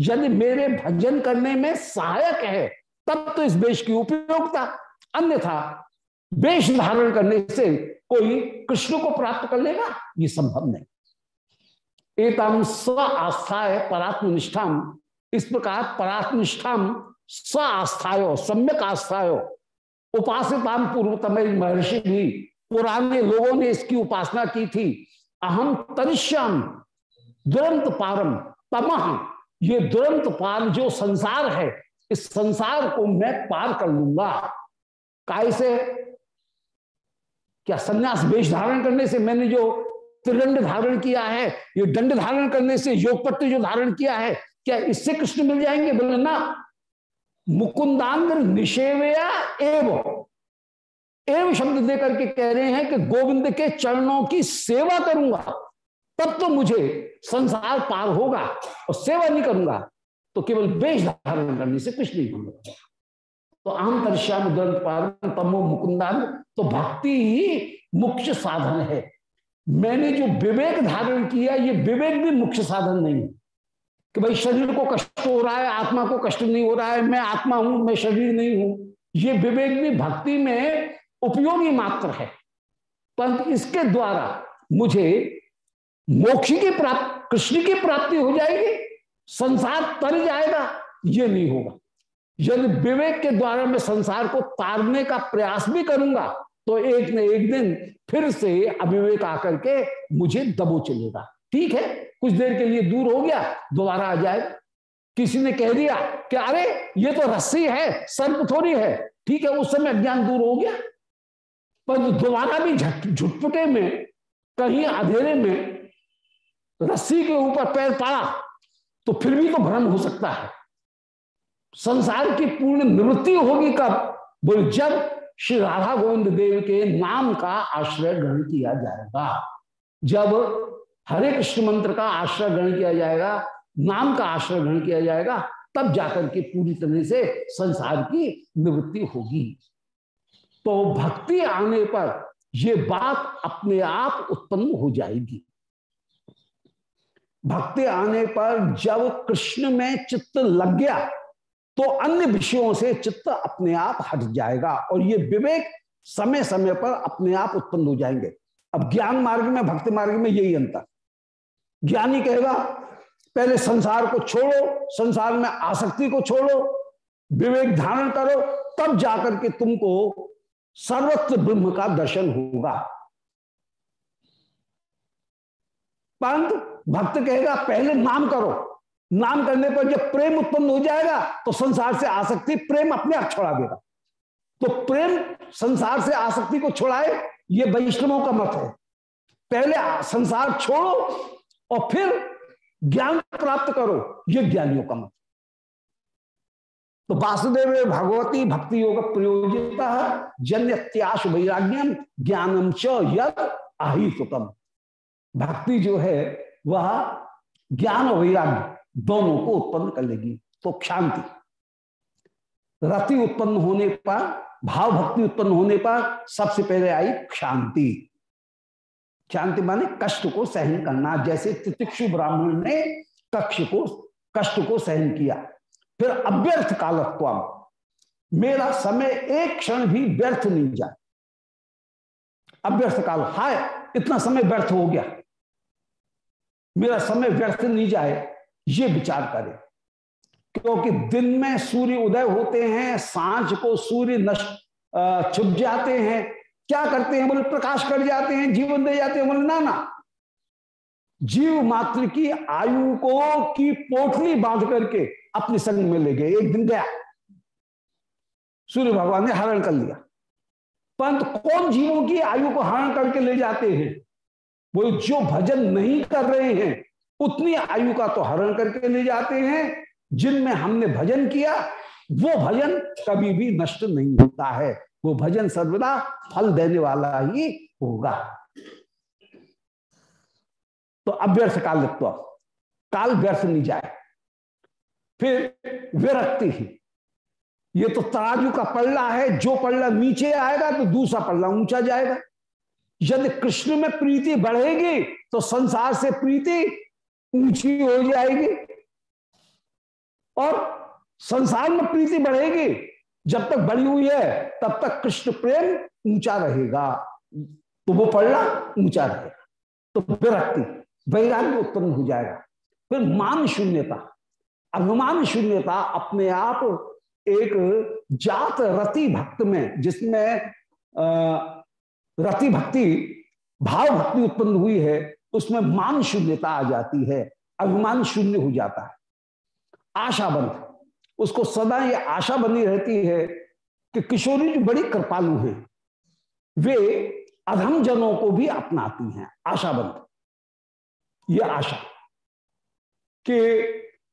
यदि मेरे भजन करने में सहायक है, तब तो इस वेश की उपयोगिता। अन्यथा वेश धारण करने से कोई कृष्ण को प्राप्त कर लेगा, ये संभव नहीं। एतम स्व आस्था है परात्मनिष्ठाम इस प्रकार परात्मनिष्ठाम स्व आस्थायो, सम्यक आस्थायो। उपासिताम पूर्वतम महर्षि भी पुराने लोगों ने इसकी उपासना की थी। अहम तनिष्याम दुरंत पारम तमह ये दुरंत पार जो संसार है, इस संसार को मैं पार कर लूँगा। कैसे क्या संन्यास वेश धारण करने से मैंने जो त्रिदंड धारण किया है, ये दंड धारण करने से योग पट्टी जो धारण किया है, क्या इससे कृष्ण मिल जाएँगे? बोले, ना। मुकुंदांग निषेवया एव। एव शब्द देकर के कह रहे हैं कि गोविंद के चरणों की सेवा करूँगा, तब तो मुझे संसार पार होगा और सेवा नहीं करूँगा। तो केवल वेश धारण करने से कुछ नहीं होगा। तो आंतर श्याम ग्रंथ पार, तमो मुकुंदान तो भक्ति ही मुख्य साधन है। मैंने जो विवेक धारण किया, ये विवेक भी मुख्य साधन नहीं कि भाई शरीर को कष्ट हो रहा है, आत्मा को कष्ट नहीं हो रहा है, मैं आत्मा हूँ, मैं शरीर नहीं हूँ। ये विवेक भी भक्ति में उपयोगी मात्र है। परंतु इसके द्वारा मुझे मोक्ष की प्राप्ति, कृष्ण की प्राप्ति हो जाएगी, संसार तर जाएगा, ये नहीं होगा। यदि विवेक के द्वारा मैं संसार को तारने का प्रयास भी करूँगा तो एक न एक दिन फिर से अविवेक आकर के मुझे दबो चलेगा। ठीक है? कुछ देर के लिए दूर हो गया, दोबारा आ जाए। किसी ने कह दिया कि अरे, ये तो रस्सी है, सर्प थोड़ी है। ठीक है, उस समय अज्ञान दूर हो गया। पर दोबारा भी झुटपुटे में, कहीं अंधेरे में रस्सी के ऊपर पैर पड़ा तो फिर भी तो भ्रम हो सकता है। संसार की पूर्ण निवृत्ति होगी कब? बोल, जब श्री राधा गोविंद देव के नाम का आश्रय ग्रहण किया जाएगा। जब हरे कृष्ण मंत्र का आश्रय ग्रहण किया जाएगा, नाम का आश्रय ग्रहण किया जाएगा, तब जाकर के पूरी तरह से संसार की निवृत्ति होगी। तो भक्ति आने पर यह बात अपने आप उत्पन्न हो जाएगी। भक्ति आने पर जब कृष्ण में चित्त लग गया तो अन्य विषयों से चित्त अपने आप हट जाएगा और ये विवेक समय समय पर अपने आप उत्पन्न हो जाएँगे। अब ज्ञान मार्ग में, भक्ति मार्ग में यही अंतर। ज्ञानी कहेगा, पहले संसार को छोड़ो, संसार में आसक्ति को छोड़ो, विवेक धारण करो, तब जाकर के तुमको सर्वत्र ब्रह्म का दर्शन होगा। परंतु भक्त कहेगा, पहले नाम करो। नाम करने पर जब प्रेम उत्पन्न हो जाएगा तो संसार से आसक्ति, प्रेम अपने आप छोड़ा देगा। तो प्रेम संसार से आसक्ति को छोड़ाए, ये वैष्णवों का मत है। पहले संसार छोड़ो और फिर ज्ञान प्राप्त करो, ये ज्ञानियों का मत तो वासुदेव भगवती भक्ति योग प्रयोजिता जन्यत्याश वैराग्यम ज्ञानम च यद भक्ति जो है, वह ज्ञान और वैराग्य दोनों को उत्पन्न कर लेगी तो शांति रति उत्पन्न होने पर, भाव भक्ति उत्पन्न होने पर सबसे पहले आई शांति शांति माने कष्ट को सहन करना, जैसे तितिक्षु ब्राह्मण ने कक्ष को, कष्ट को सहन किया। फिर अव्यर्थ कालत्व मेरा समय एक क्षण भी व्यर्थ नहीं जाए। अव्यर्थ काल, हाय, इतना समय व्यर्थ हो गया। मेरा समय व्यर्थ नहीं जाए, ये विचार करें। क्योंकि दिन में सूर्य उदय होते हैं, साँझ को सूर्य नष्ट छुप जाते हैं। क्या करते हैं? बोले, प्रकाश कर जाते हैं, जीवन दे जाते हैं। बोले, ना ना जीव मात्र की आयु को की पोटली बाँध करके अपने संग में ले गए, एक दिन गया। सूर्य भगवान ने हरण कर लिया। परंतु कौन जीवों की आयु को हरण करके ले जाते हैं? वो जो भजन नहीं कर रहे हैं, उतनी आयु का तो हरण करके ले जाते हैं। जिनमें हमने भजन किया, वो भजन कभी भी नष्ट नहीं होता है। वो भजन सर्वदा फल देने वाला ही होगा। तो अव्यर्थ कालित्व काल व्यर्थ नहीं जाए। फिर विरक्ति ही। ये तो तराजू का पल्ला है, जो पल्ला नीचे आएगा तो दूसरा पल्ला ऊँचा जाएगा। यदि कृष्ण में प्रीति बढ़ेगी तो संसार से प्रीति ऊँची हो जाएगी। और संसार में प्रीति बढ़ेगी, जब तक बढ़ी हुई है, तब तक कृष्ण प्रेम ऊँचा रहेगा। तो वो पढ़ना ऊँचा रहेगा। तो विरक्ति वैराग्य उत्पन्न हो जाएगा। फिर मान शून्यता। अभिमान शून्यता अपने आप एक जात रति भक्त में, जिसमें रति भक्ति, भाव भक्ति उत्पन्न हुई है, उसमें मान शून्यता आ जाती है। अभिमान शून्य हो जाता है। आशाबंध उसको सदा ये आशा बनी रहती है कि किशोरी जी बड़ी कृपालु हैं। वे अधम जनों को भी अपनाती हैं। आशाबंध ये आशा कि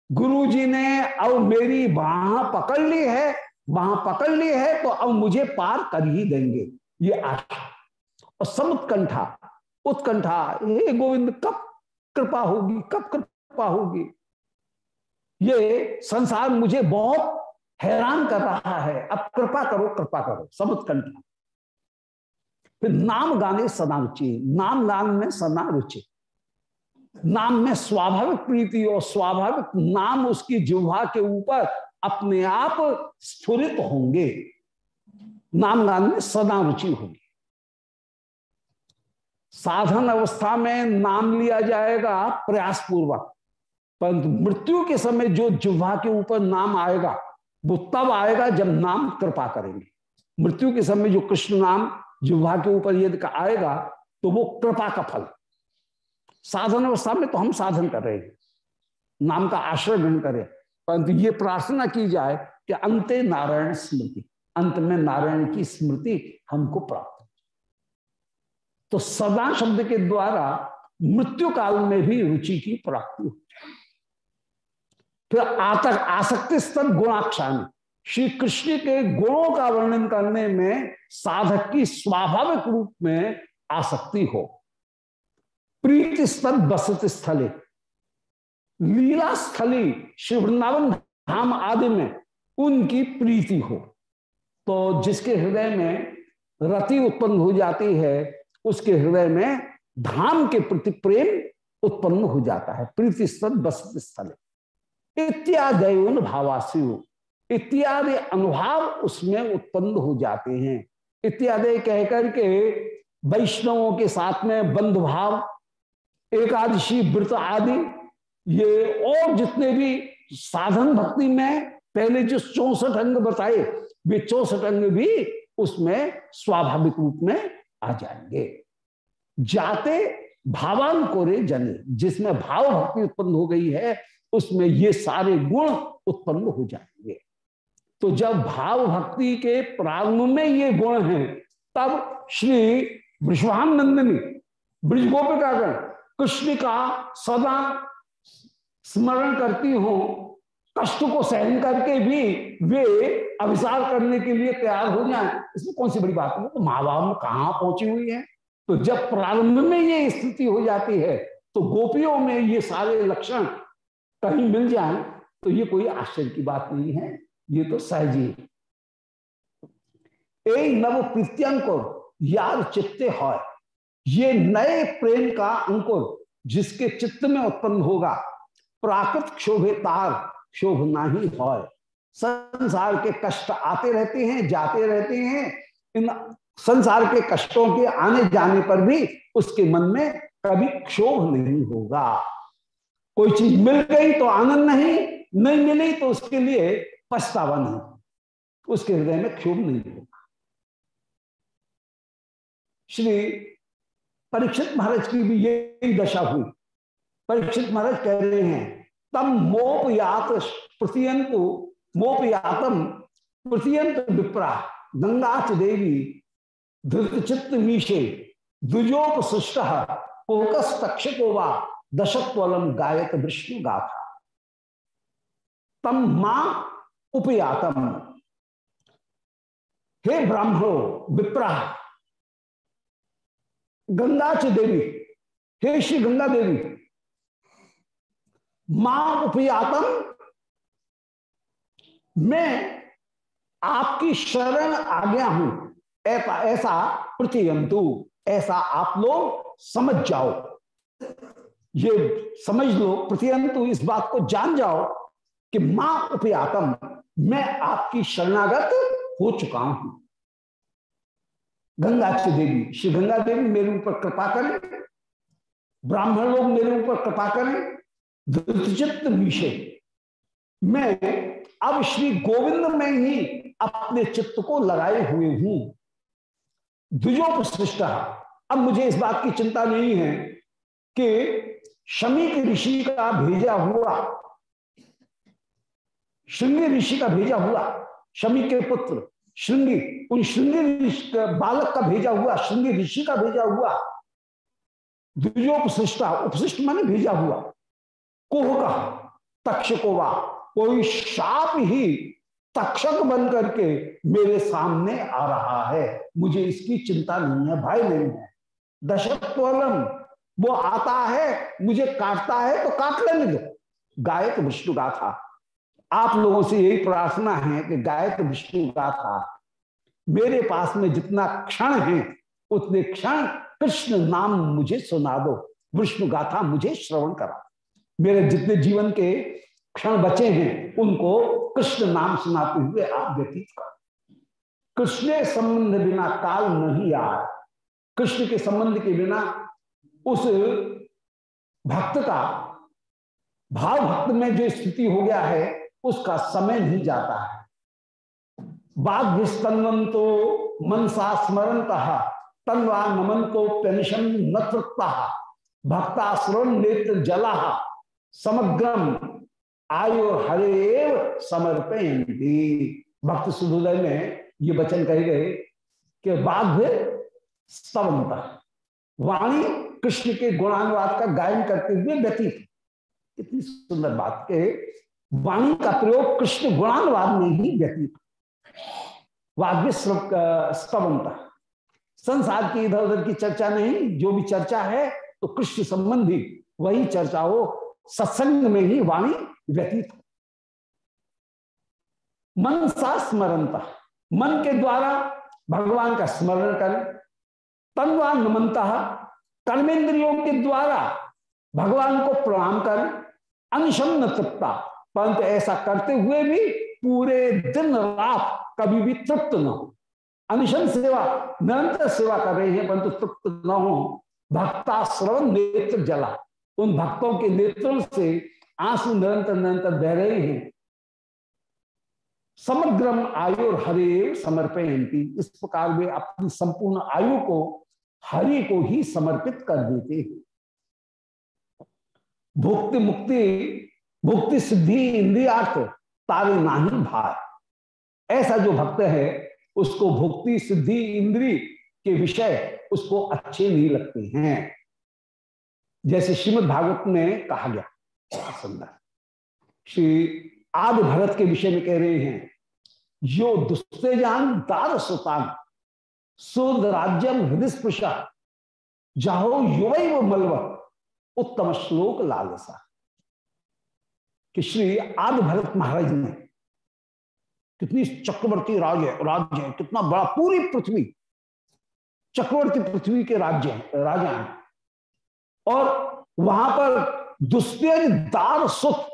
गुरु जी ने अब मेरी बाह पकड़ ली है, बाह पकड़ ली है तो अब मुझे पार कर ही देंगे। ये आशा। और समुत्कंठा, उत्कंठा, हे गोविंद, कब कृपा होगी, कब कृपा होगी? ये संसार मुझे बहुत हैरान कर रहा है। अब कृपा करो कृपा करो, समुत्कंठा। फिर नाम गाने सदा रुचि, नाम गान में सदा रुचि। नाम में स्वाभाविक प्रीति और स्वाभाविक नाम उसकी जिह्वा के ऊपर अपने आप स्फुरित होंगे। नाम गान में सदा रुचि होगी। साधन अवस्था में नाम लिया जाएगा प्रयास पूर्वक परंतु मृत्यु के समय जो जिह्वा के ऊपर नाम आएगा, वो तब आएगा जब नाम कृपा करेंगे। मृत्यु के समय जो कृष्ण नाम जिह्वा के ऊपर यदि आएगा तो वो कृपा का फल। साधन अवस्था में तो हम साधन कर रहे हैं। नाम का आश्रय ग्रहण करें परंतु ये प्रार्थना की जाए कि अंत नारायण स्मृति, अंत में नारायण की स्मृति हमको प्राप्त हो। तो सदा शब्द के द्वारा मृत्यु काल में भी रुचि की प्राप्ति हो। फिर आतक आसक्ति स्तर गुणाक्षानी। श्री कृष्ण के गुणों का वर्णन करने में साधक की स्वाभाविक रूप में आसक्ति हो। प्रीति स्तर बसत स्थले लीला स्थली श्री वृंदावन धाम आदि में उनकी प्रीति हो। तो जिसके हृदय में रति उत्पन्न हो जाती है, उसके हृदय में धाम के प्रति प्रेम उत्पन्न हो जाता है प्रीति स्तर बसत स्थले इत्यादय भावासी इत्यादि अनुभाव उसमें उत्पन्न हो जाते हैं। इत्यादि कहकर के वैष्णवों के साथ में बंध भाव एकादशी, व्रत आदि, ये और जितने भी साधन भक्ति में पहले जो चौसठ अंग बताए, वे चौसठ अंग भी उसमें स्वाभाविक रूप में आ जाएँगे। जाते भावान कोरे जने जिसमें भाव भक्ति उत्पन्न हो गई है, उसमें ये सारे गुण उत्पन्न हो जाएँगे। तो जब भाव भक्ति के प्रारंभ में ये गुण हैं, तब श्री विश्वानंदनी, ब्रजगोपिकागण कृष्ण का सदा स्मरण करती हो, कष्ट को सहन करके भी वे अभिसार करने के लिए तैयार हो जाए। इसमें कौन सी बड़ी बात है? तो माँ बाप में कहाँ पहुँची हुई है? तो जब प्रारंभ में ये स्थिति हो जाती है तो गोपियों में ये सारे लक्षण कहीं मिल जाए तो ये कोई आश्चर्य की बात नहीं है। ये तो सहजी एक नव प्रीत्यंकुर यार चित्ते है ये नए प्रेम का अंकुर जिसके चित्त में उत्पन्न होगा, प्राकृत क्षोभे तार क्षोभ नहीं है संसार के कष्ट आते रहते हैं, जाते रहते हैं, इन संसार के कष्टों के आने जाने पर भी उसके मन में कभी क्षोभ नहीं होगा। कोई चीज़ मिल गई तो आनंद नहीं नहीं मिली तो उसके लिए पछतावा नहीं, उसके हृदय में क्षोभ नहीं होगा। श्री परीक्षित महाराज की भी यही दशा हुई। परीक्षित महाराज कह रहे हैं, तम मोप यात प्रतियंत मोप यातम प्रतियंत विप्रा, गंगाच देवी, धृतचित्त मीशे, द्विजोपसृष्ट कोकस तक्षको वा, दशत्वलम गायक विष्णु गाथा। तम माँ उपयातम। हे ब्राह्मणो, विप्रा गंगाच देवी, हे श्री गंगा देवी. माँ उपयातम मैं आपकी शरण आ गया हूँ। ऐसा प्रतियंतु, ऐसा आप लोग समझ जाओ। ये समझ लो, प्रतियंतु, इस बात को जान जाओ कि माँ उपयातम मैं आपकी शरणागत हो चुका हूँ। गंगा की देवी, श्री गंगा देवी मेरे ऊपर कृपा करें, ब्राह्मण लोग मेरे ऊपर कृपा करें धृतचित्त विषय मैं अब श्री गोविंद में ही अपने चित्त को लगाए हुए हूँ। द्विजोपसृष्ट, अब मुझे इस बात की चिंता नहीं है कि शमी के ऋषि का भेजा हुआ श्रृंगी ऋषि का भेजा हुआ शमी के पुत्र श्रृंगी उन श्रृंगी बालक का भेजा हुआ श्रृंगी ऋषि का भेजा हुआ द्विजोपसृष्टा उपशिष्ट माने भेजा हुआ कोह? का तक्षकोवा कोई शाप ही तक्षक बन करके मेरे सामने आ रहा है। मुझे इसकी चिंता नहीं है भाई नहीं है। दशत्वलम वो आता है, मुझे काटता है तो काट लेने दो। गायक विष्णु गाथा आप लोगों से यही प्रार्थना है कि गायक विष्णु गाथा, मेरे पास में जितना क्षण है, उतने क्षण कृष्ण नाम मुझे सुना दो, विष्णु गाथा मुझे श्रवण करा। मेरे जितने जीवन के क्षण बचे हैं, उनको कृष्ण नाम सुनाते हुए आप व्यतीत करो। कृष्ण संबंध बिना काल नहीं आए कृष्ण के संबंध के बिना उस भक्त का भाव भक्त में जो स्थिति हो गया है उसका समय नहीं जाता है। बाघ स्तंभन तो मनसा स्मरण कहा तनवा नमन को पेंशन न भक्ताश्रम नेत्र जला समग्रम आयु हरे समर्पयती भक्त सुधोदय में ये वचन कहे गए कि बाघ स्तवंत वाणी कृष्ण के गुणानुवाद का गायन करते हुए व्यतीत। इतनी सुंदर बात के वाणी का प्रयोग कृष्ण गुणानुवाद में ही व्यतीत वाग्य स्तवंत। संसार की इधर उधर की चर्चा नहीं, जो भी चर्चा है तो कृष्ण संबंधी वही चर्चा हो सत्संग में ही वाणी व्यतीत हो मन सा स्मरणता मन के द्वारा भगवान का स्मरण करें। तनवा नमनता कर्मेंद्रियों के द्वारा भगवान को प्रणाम कर। अनशन न तृप्ता। परंतु ऐसा करते हुए भी पूरे दिन रात कभी भी तृप्त न हो। अनशन सेवा, निरंतर सेवा कर रहे हैं, परंतु तृप्त न हो। भक्ताश्रवण नेत्र जला। उन भक्तों के नेत्रों से आँसू निरंतर निरंतर बह रहे हैं। समग्रम आयु और हरे समर्पयती इस प्रकार वे अपनी संपूर्ण आयु को, हरि को ही समर्पित कर देते हैं। भुक्ति मुक्ति भुक्ति सिद्धि इंद्रियार्थ तारे नाही भार। ऐसा जो भक्त है, उसको भुक्ति सिद्धि इंद्री के विषय उसको अच्छे नहीं लगते हैं। जैसे श्रीमद भागवत में कहा गया, सुंदर। श्री आदि भरत के विषय में कह रहे हैं, यो दुस्तेजान दार सुतान सुद राज्यम हृदय स्पृशा जाहो युव मलव उत्तम श्लोक लालसा। कि श्री आदि भरत महाराज ने कितनी चक्रवर्ती राज है राज्य है, कितना बड़ा पूरी पृथ्वी, चक्रवर्ती पृथ्वी के राज्य राजा हैं। और वहाँ पर दुस्तेज दार सुख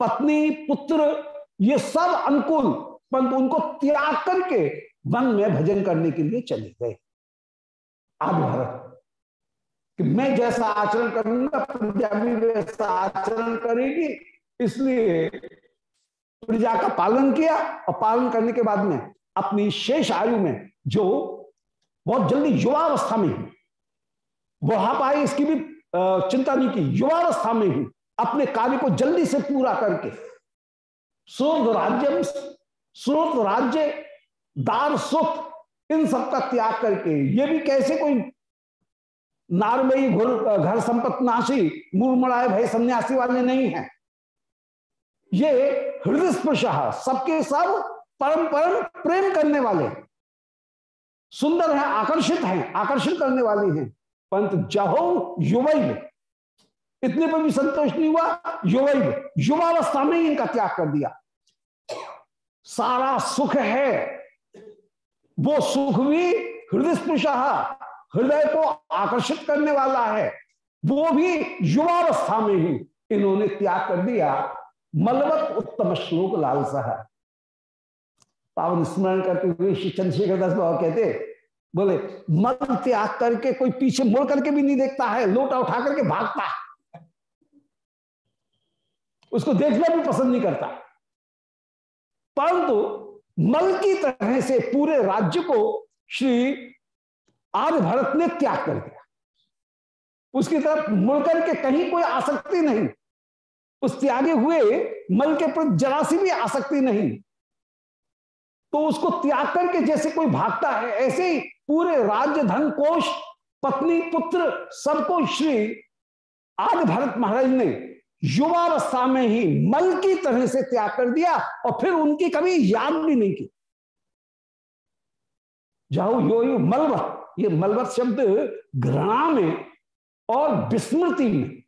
पत्नी, पुत्र, ये सब अनुकूल, परंतु उनको त्याग करके वन में भजन करने के लिए चले गए। आदि भारत कि मैं जैसा आचरण करूँगा, प्रजा भी वैसा आचरण करेगी। इसलिए प्रजा का पालन किया और पालन करने के बाद में अपनी शेष आयु में जो बहुत जल्दी युवावस्था में ही बुढ़ापा आए, इसकी भी चिंता नहीं की, युवावस्था में ही अपने कार्य को जल्दी से पूरा करके। स्रोत राज्य स्रोत राज्य, दार सुख इन सब का त्याग करके, ये भी कैसे कोई नारमयी घर संपत्त नाशी मुरमड़ाए भाई सन्यासी वाले नहीं है। ये हृदय स्पर्श सबके सब परम परम प्रेम करने वाले। सुंदर है, आकर्षित हैं, आकर्षित करने वाले हैं। परंतु जहो युवई इतने पर भी संतोष नहीं हुआ युवई युवावस्था में इनका त्याग कर दिया। सारा सुख है, वो सुख भी हृदय स्पृश हृदय को आकर्षित करने वाला है। वो भी युवावस्था में ही इन्होंने त्याग कर दिया। मलवत उत्तम श्लोक लालसा है। पावन स्मरण करते हुए श्री चंद्रशेखर दास बाबा कहते बोले, मल त्याग करके कोई पीछे मुड़ करके भी नहीं देखता है, लोटा उठा करके भागता है। उसको देखना भी पसंद नहीं करता। परंतु मल की तरह से पूरे राज्य को श्री आर्य भरत ने त्याग कर दिया। उसकी तरफ़ मुड़कर के कहीं कोई आसक्ति नहीं। उस त्यागे हुए मल के प्रति जरासी भी आसक्ति नहीं। तो उसको त्याग करके जैसे कोई भागता है, ऐसे ही पूरे राज्य, धन, कोष, पत्नी, पुत्र, सबको श्री आदि भरत महाराज ने युवावस्था में ही मल की तरह से त्याग कर दिया और फिर उनकी कभी याद भी नहीं की। जाओ यो यू मलवत। ये मलवत शब्द घृणा में और विस्मृति में।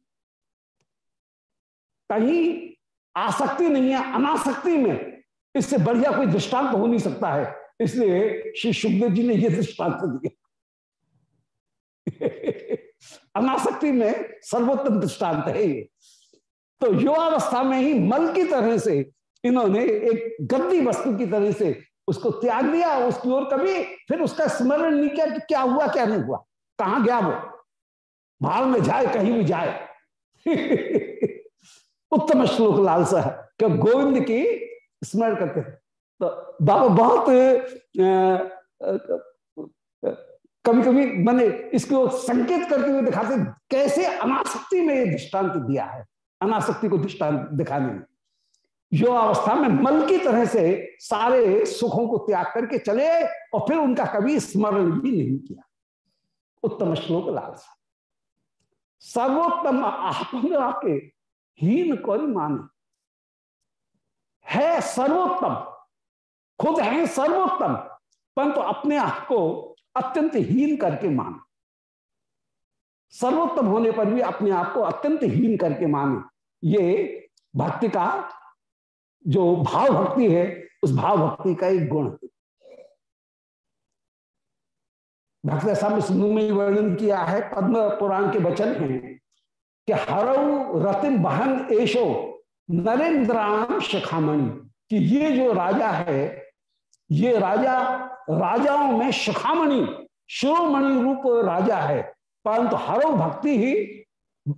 कहीं आसक्ति नहीं है, अनासक्ति में इससे बढ़िया कोई दृष्टांत हो नहीं सकता है। इसलिए श्री सुखदेव जी ने यह दृष्टांत दिया। [LAUGHS] अनासक्ति में सर्वोत्तम दृष्टांत है ये। तो युवावस्था में ही मल की तरह से इन्होंने एक गद्दी वस्तु की तरह से उसको त्याग दिया, उसकी ओर कभी, फिर उसका स्मरण नहीं किया कि क्या हुआ, क्या नहीं हुआ। कहाँ गया वो? भाव में जाए, कहीं भी जाए। [LAUGHS] उत्तम श्लोक लालसा है। कि गोविंद की स्मरण करते हैं तो बाबा बहुत कभी कभी मैंने इसको संकेत करते हुए दिखाते कैसे अनासक्ति में ये दृष्टांत दिया है। अनासक्ति को दृष्टांत दिखाने में। जो अवस्था में मल की तरह से सारे सुखों को त्याग करके चले और फिर उनका कभी स्मरण भी नहीं किया। उत्तम श्लोक लालसा। सर्वोत्तम आपन आपके हीन कौन माने। है सर्वोत्तम। खुद है सर्वोत्तम, परंतु तो अपने आप को अत्यंत हीन करके माने। सर्वोत्तम होने पर भी अपने आप को अत्यंत हीन करके माने। ये भक्ति का जो भाव भक्ति है, उस भाव भक्ति का एक गुण है। भक्त सिंधु में वर्णन किया है, पद्म पुराण के वचन है कि हरऊ रतिम बहन एशो नरेंद्राम शिखामणि। कि ये जो राजा है, ये राजा राजाओं में शिखामणि, शिरोमणि रूप राजा है, परंतु हरो भक्ति ही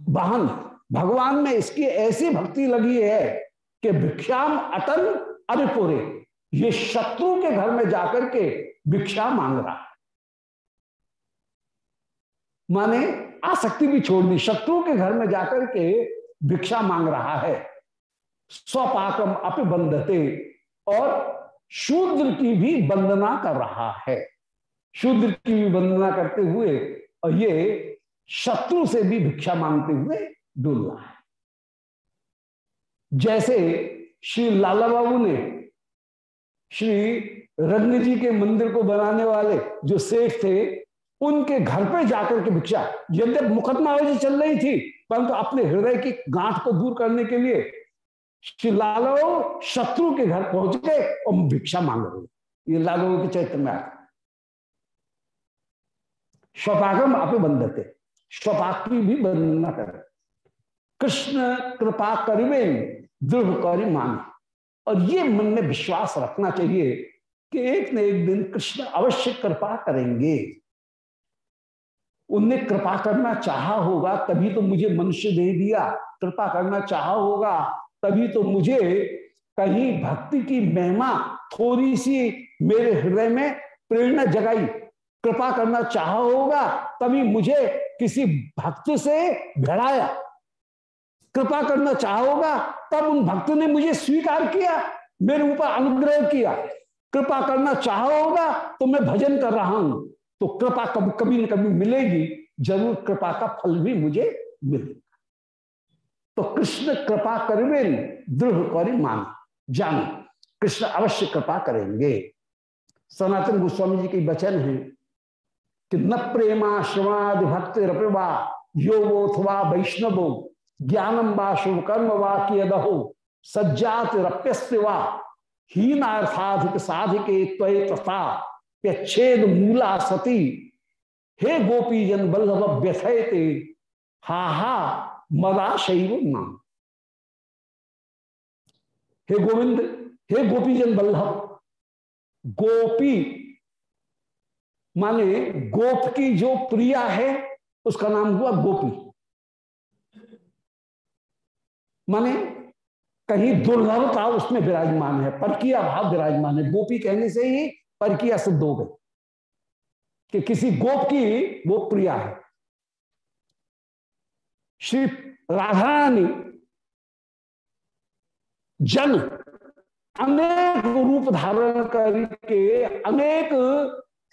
वाहन भगवान में इसकी ऐसी भक्ति लगी है कि भिक्षाम अटल अरिपुरे। ये शत्रु के घर में जाकर के भिक्षा मांग रहा है। माने आसक्ति भी छोड़ दी, शत्रु के घर में जाकर के भिक्षा मांग रहा है। स्वपाकम अपबंधते और शूद्र की भी वंदना कर रहा है। शूद्र की भी वंदना करते हुए और ये शत्रु से भी भिक्षा मांगते हुए डूल रहा है। जैसे श्री लाला बाबू ने श्री रत्न जी के मंदिर को बनाने वाले जो सेठ थे, उनके घर पे जाकर के भिक्षा। यद्यप मुकदमाबाजी चल रही थी, परंतु अपने हृदय की गांठ को दूर करने के लिए श्री लालो शत्रु के घर पहुँच गए और भिक्षा मांग रहे। ये लालो के चैत्र में आता स्वपाकम आप बंधते, स्वपाक की भी वंदना करे। कृष्ण कृपा करिवे दृढ़ करी मान और ये मन में विश्वास रखना चाहिए कि एक न एक दिन कृष्ण अवश्य कृपा करेंगे। उनने कृपा करना चाहा होगा, तभी तो मुझे मनुष्य दे दिया। कृपा करना चाहा होगा, तभी तो मुझे कहीं भक्ति की महिमा थोड़ी सी मेरे हृदय में प्रेरणा जगाई। कृपा करना चाहा होगा, तभी मुझे किसी भक्त से भिड़ाया कृपा करना चाहा होगा तब उन भक्त ने मुझे स्वीकार किया, मेरे ऊपर अनुग्रह किया। कृपा करना चाहा होगा तो मैं भजन कर रहा हूँ। तो कृपा कभी कभी न कभी मिलेगी, ज़रूर कृपा का फल भी मुझे मिलेगा। तो कृष्ण कृपा करें दृढ़ कर मान। जान, कृष्ण अवश्य कृपा करेंगे। सनातन गोस्वामी जी के वचन है कि न प्रेमाश्रमादि भक्ति रपवा योगोथवा वैष्णवो। ज्ञानम वा शुभ कर्म वा कियदहो, सज्जात रप्यस्त वा, हीनार्थाधिक साधिके त्वय तथा प्यच्छेद मूला सती। हे गोपी जन बल्लभ व्यथयते हा हा मदा शैव नाम हे गोविंद, हे गोपीजन बल्लभ, गोपी, माने गोप की जो प्रिया है, उसका नाम हुआ गोपी। माने कहीं दुर्लभता उसमें विराजमान है पर परकिया भाव विराजमान है। गोपी कहने से ही परकिया सिद्ध हो गई कि किसी गोप की वो प्रिया है। श्री राधारानी जन अनेक रूप धारण करके, अनेक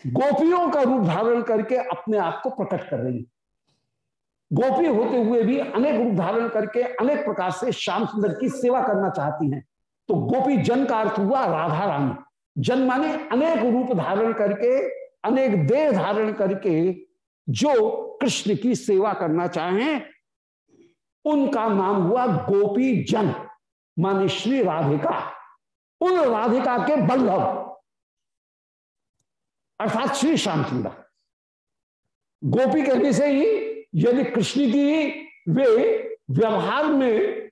गोपियों का रूप धारण करके अपने आप को प्रकट कर रही गोपी होते हुए भी अनेक रूप धारण करके अनेक प्रकार से श्याम सुंदर की सेवा करना चाहती हैं। तो गोपी जन का अर्थ हुआ राधा रानी। जन माने अनेक रूप धारण करके, अनेक देह धारण करके जो कृष्ण की सेवा करना चाहें, उनका नाम हुआ गोपी जन, माने श्री राधिका। उन राधिका के बल्लभ, अर्थात श्री श्याम सुंदर। गोपी कहने से ही यदि कृष्ण की वे व्यवहार में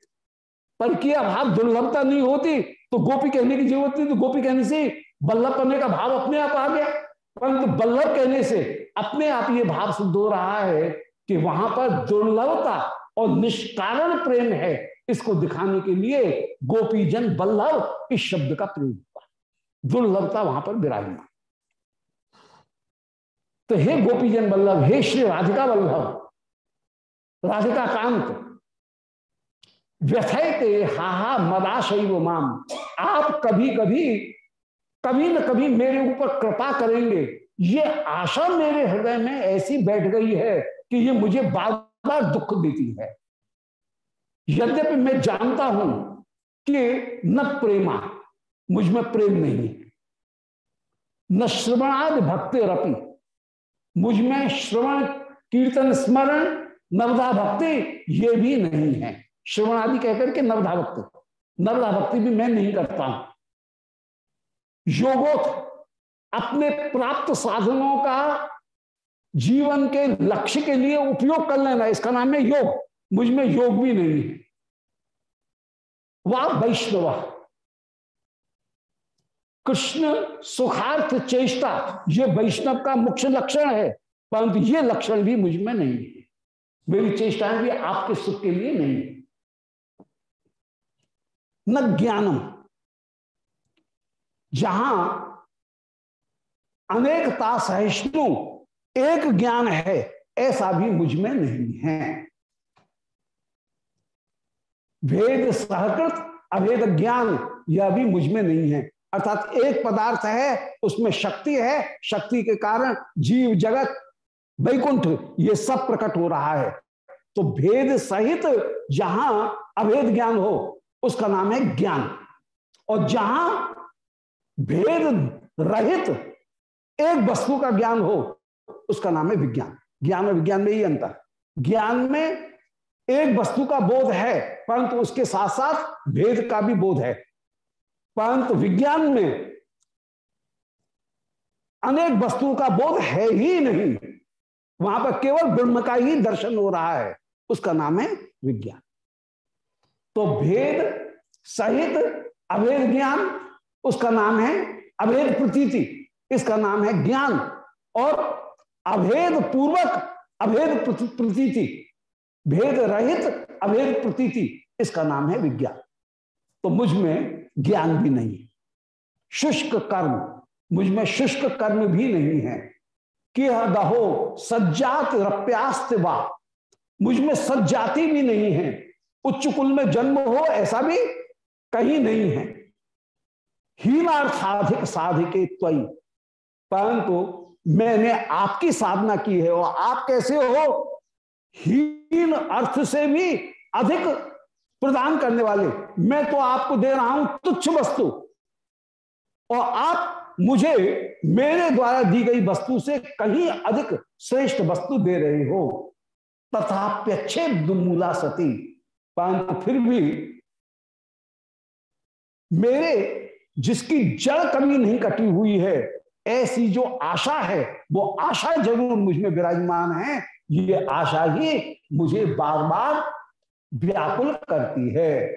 पर किया भाव दुर्लभता नहीं होती तो गोपी कहने की ज़रूरत नहीं तो गोपी कहने से बल्लभ करने का भाव अपने आप आ गया। परंतु बल्लभ कहने से अपने आप ये भाव सिद्ध हो रहा है कि वहाँ पर दुर्लभता और निष्कारण प्रेम है, इसको दिखाने के लिए गोपीजन बल्लभ इस शब्द का प्रयोग हुआ। दुर्लभता वहाँ पर विराजमान। तो हे गोपीजन बल्लभ, हे श्री राधिका बल्लभ राधिका कांत व्यथयते हा हा मदाशैव माम। आप कभी कभी कभी न कभी मेरे ऊपर कृपा करेंगे। ये आशा मेरे हृदय में ऐसी बैठ गई है कि ये मुझे बार बार दुख देती है। यद्यपि मैं जानता हूँ कि न प्रेमा, मुझमें प्रेम नहीं है। न श्रवणाद भक्ति रपी मुझमें श्रवण, कीर्तन, स्मरण नवदा भक्ति ये भी नहीं है। श्रवण आदि कहकर के नवधा भक्ति नवधा भक्ति भी मैं नहीं करता हूँ। योगोथ अपने प्राप्त साधनों का जीवन के लक्ष्य के लिए उपयोग कर लेना। इसका नाम है योग। मुझमें योग भी नहीं है। वह वैष्णव। कृष्ण सुखार्थ चेष्टा, ये वैष्णव का मुख्य लक्षण है, परंतु ये लक्षण भी मुझमें नहीं है। मेरी चेष्टाएँ भी आपके सुख के लिए नहीं। न ज्ञानम। जहाँ अनेकता सहिष्णु, एक ज्ञान है, ऐसा भी मुझमें नहीं है। भेद सहकृत, अभेद ज्ञान, यह भी मुझमें नहीं है। अर्थात एक पदार्थ है, उसमें शक्ति है, शक्ति के कारण जीव जगत वैकुंठ, ये सब प्रकट हो रहा है। तो भेद सहित जहाँ अभेद ज्ञान हो, उसका नाम है ज्ञान। और जहाँ भेद रहित एक वस्तु का ज्ञान हो, उसका नाम है विज्ञान। ज्ञान और विज्ञान में ही अंतर। ज्ञान में एक वस्तु का बोध है, परंतु उसके साथ साथ भेद का भी बोध है। परंतु विज्ञान में अनेक वस्तुओं का बोध है ही नहीं। वहाँ पर केवल ब्रह्म का ही दर्शन हो रहा है, उसका नाम है विज्ञान। तो भेद सहित अभेद ज्ञान, उसका नाम है अभेद प्रतीति, इसका नाम है ज्ञान। और अभेद पूर्वक अभेद प्रतीति, भेद रहित अभेद प्रतीति, इसका नाम है विज्ञान। तो मुझमें ज्ञान भी नहीं है। शुष्क कर्म, मुझमें शुष्क कर्म भी नहीं है। कि दहो सज्जात रप्यास्त मुझमें सज्जाति भी नहीं है। उच्च कुल में जन्म हो ऐसा भी कहीं नहीं है। हीनार्थाधिक साधिके त्वई परंतु मैंने आपकी साधना की है और आप कैसे हो? हीन अर्थ से भी अधिक प्रदान करने वाले। मैं तो आपको दे रहा हूँ तुच्छ वस्तु। और आप मुझे, मेरे द्वारा दी गई वस्तु से कहीं अधिक श्रेष्ठ वस्तु दे रहे हो। तथाप्यच्छेद मूला सती। परंतु फिर भी मेरे जिसकी जड़ कमी नहीं कटी हुई है, ऐसी जो आशा है, वो आशा ज़रूर मुझमें विराजमान है। ये आशा ही मुझे बार बार व्याकुल करती है।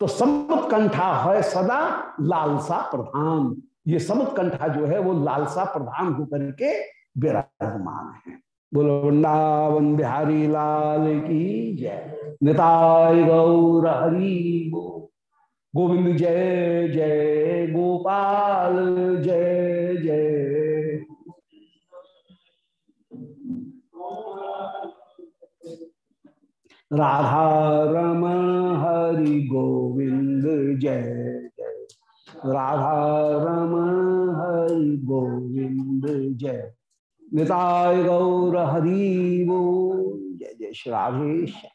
तो समुद कंठा है सदा लालसा प्रधान। ये समुद कंठा जो है, वो लालसा प्रधान होकर के विराजमान है। बोलो, वृंदावन बिहारी लाल की जय। निताय गौर हरि गोविंद जय जय गोपाल, जय जय। राधा रमन हरि गोविंद जय। राधा रमन हरि गोविंद जय। निताय गौर हरि जय जय श्री राधेश्याम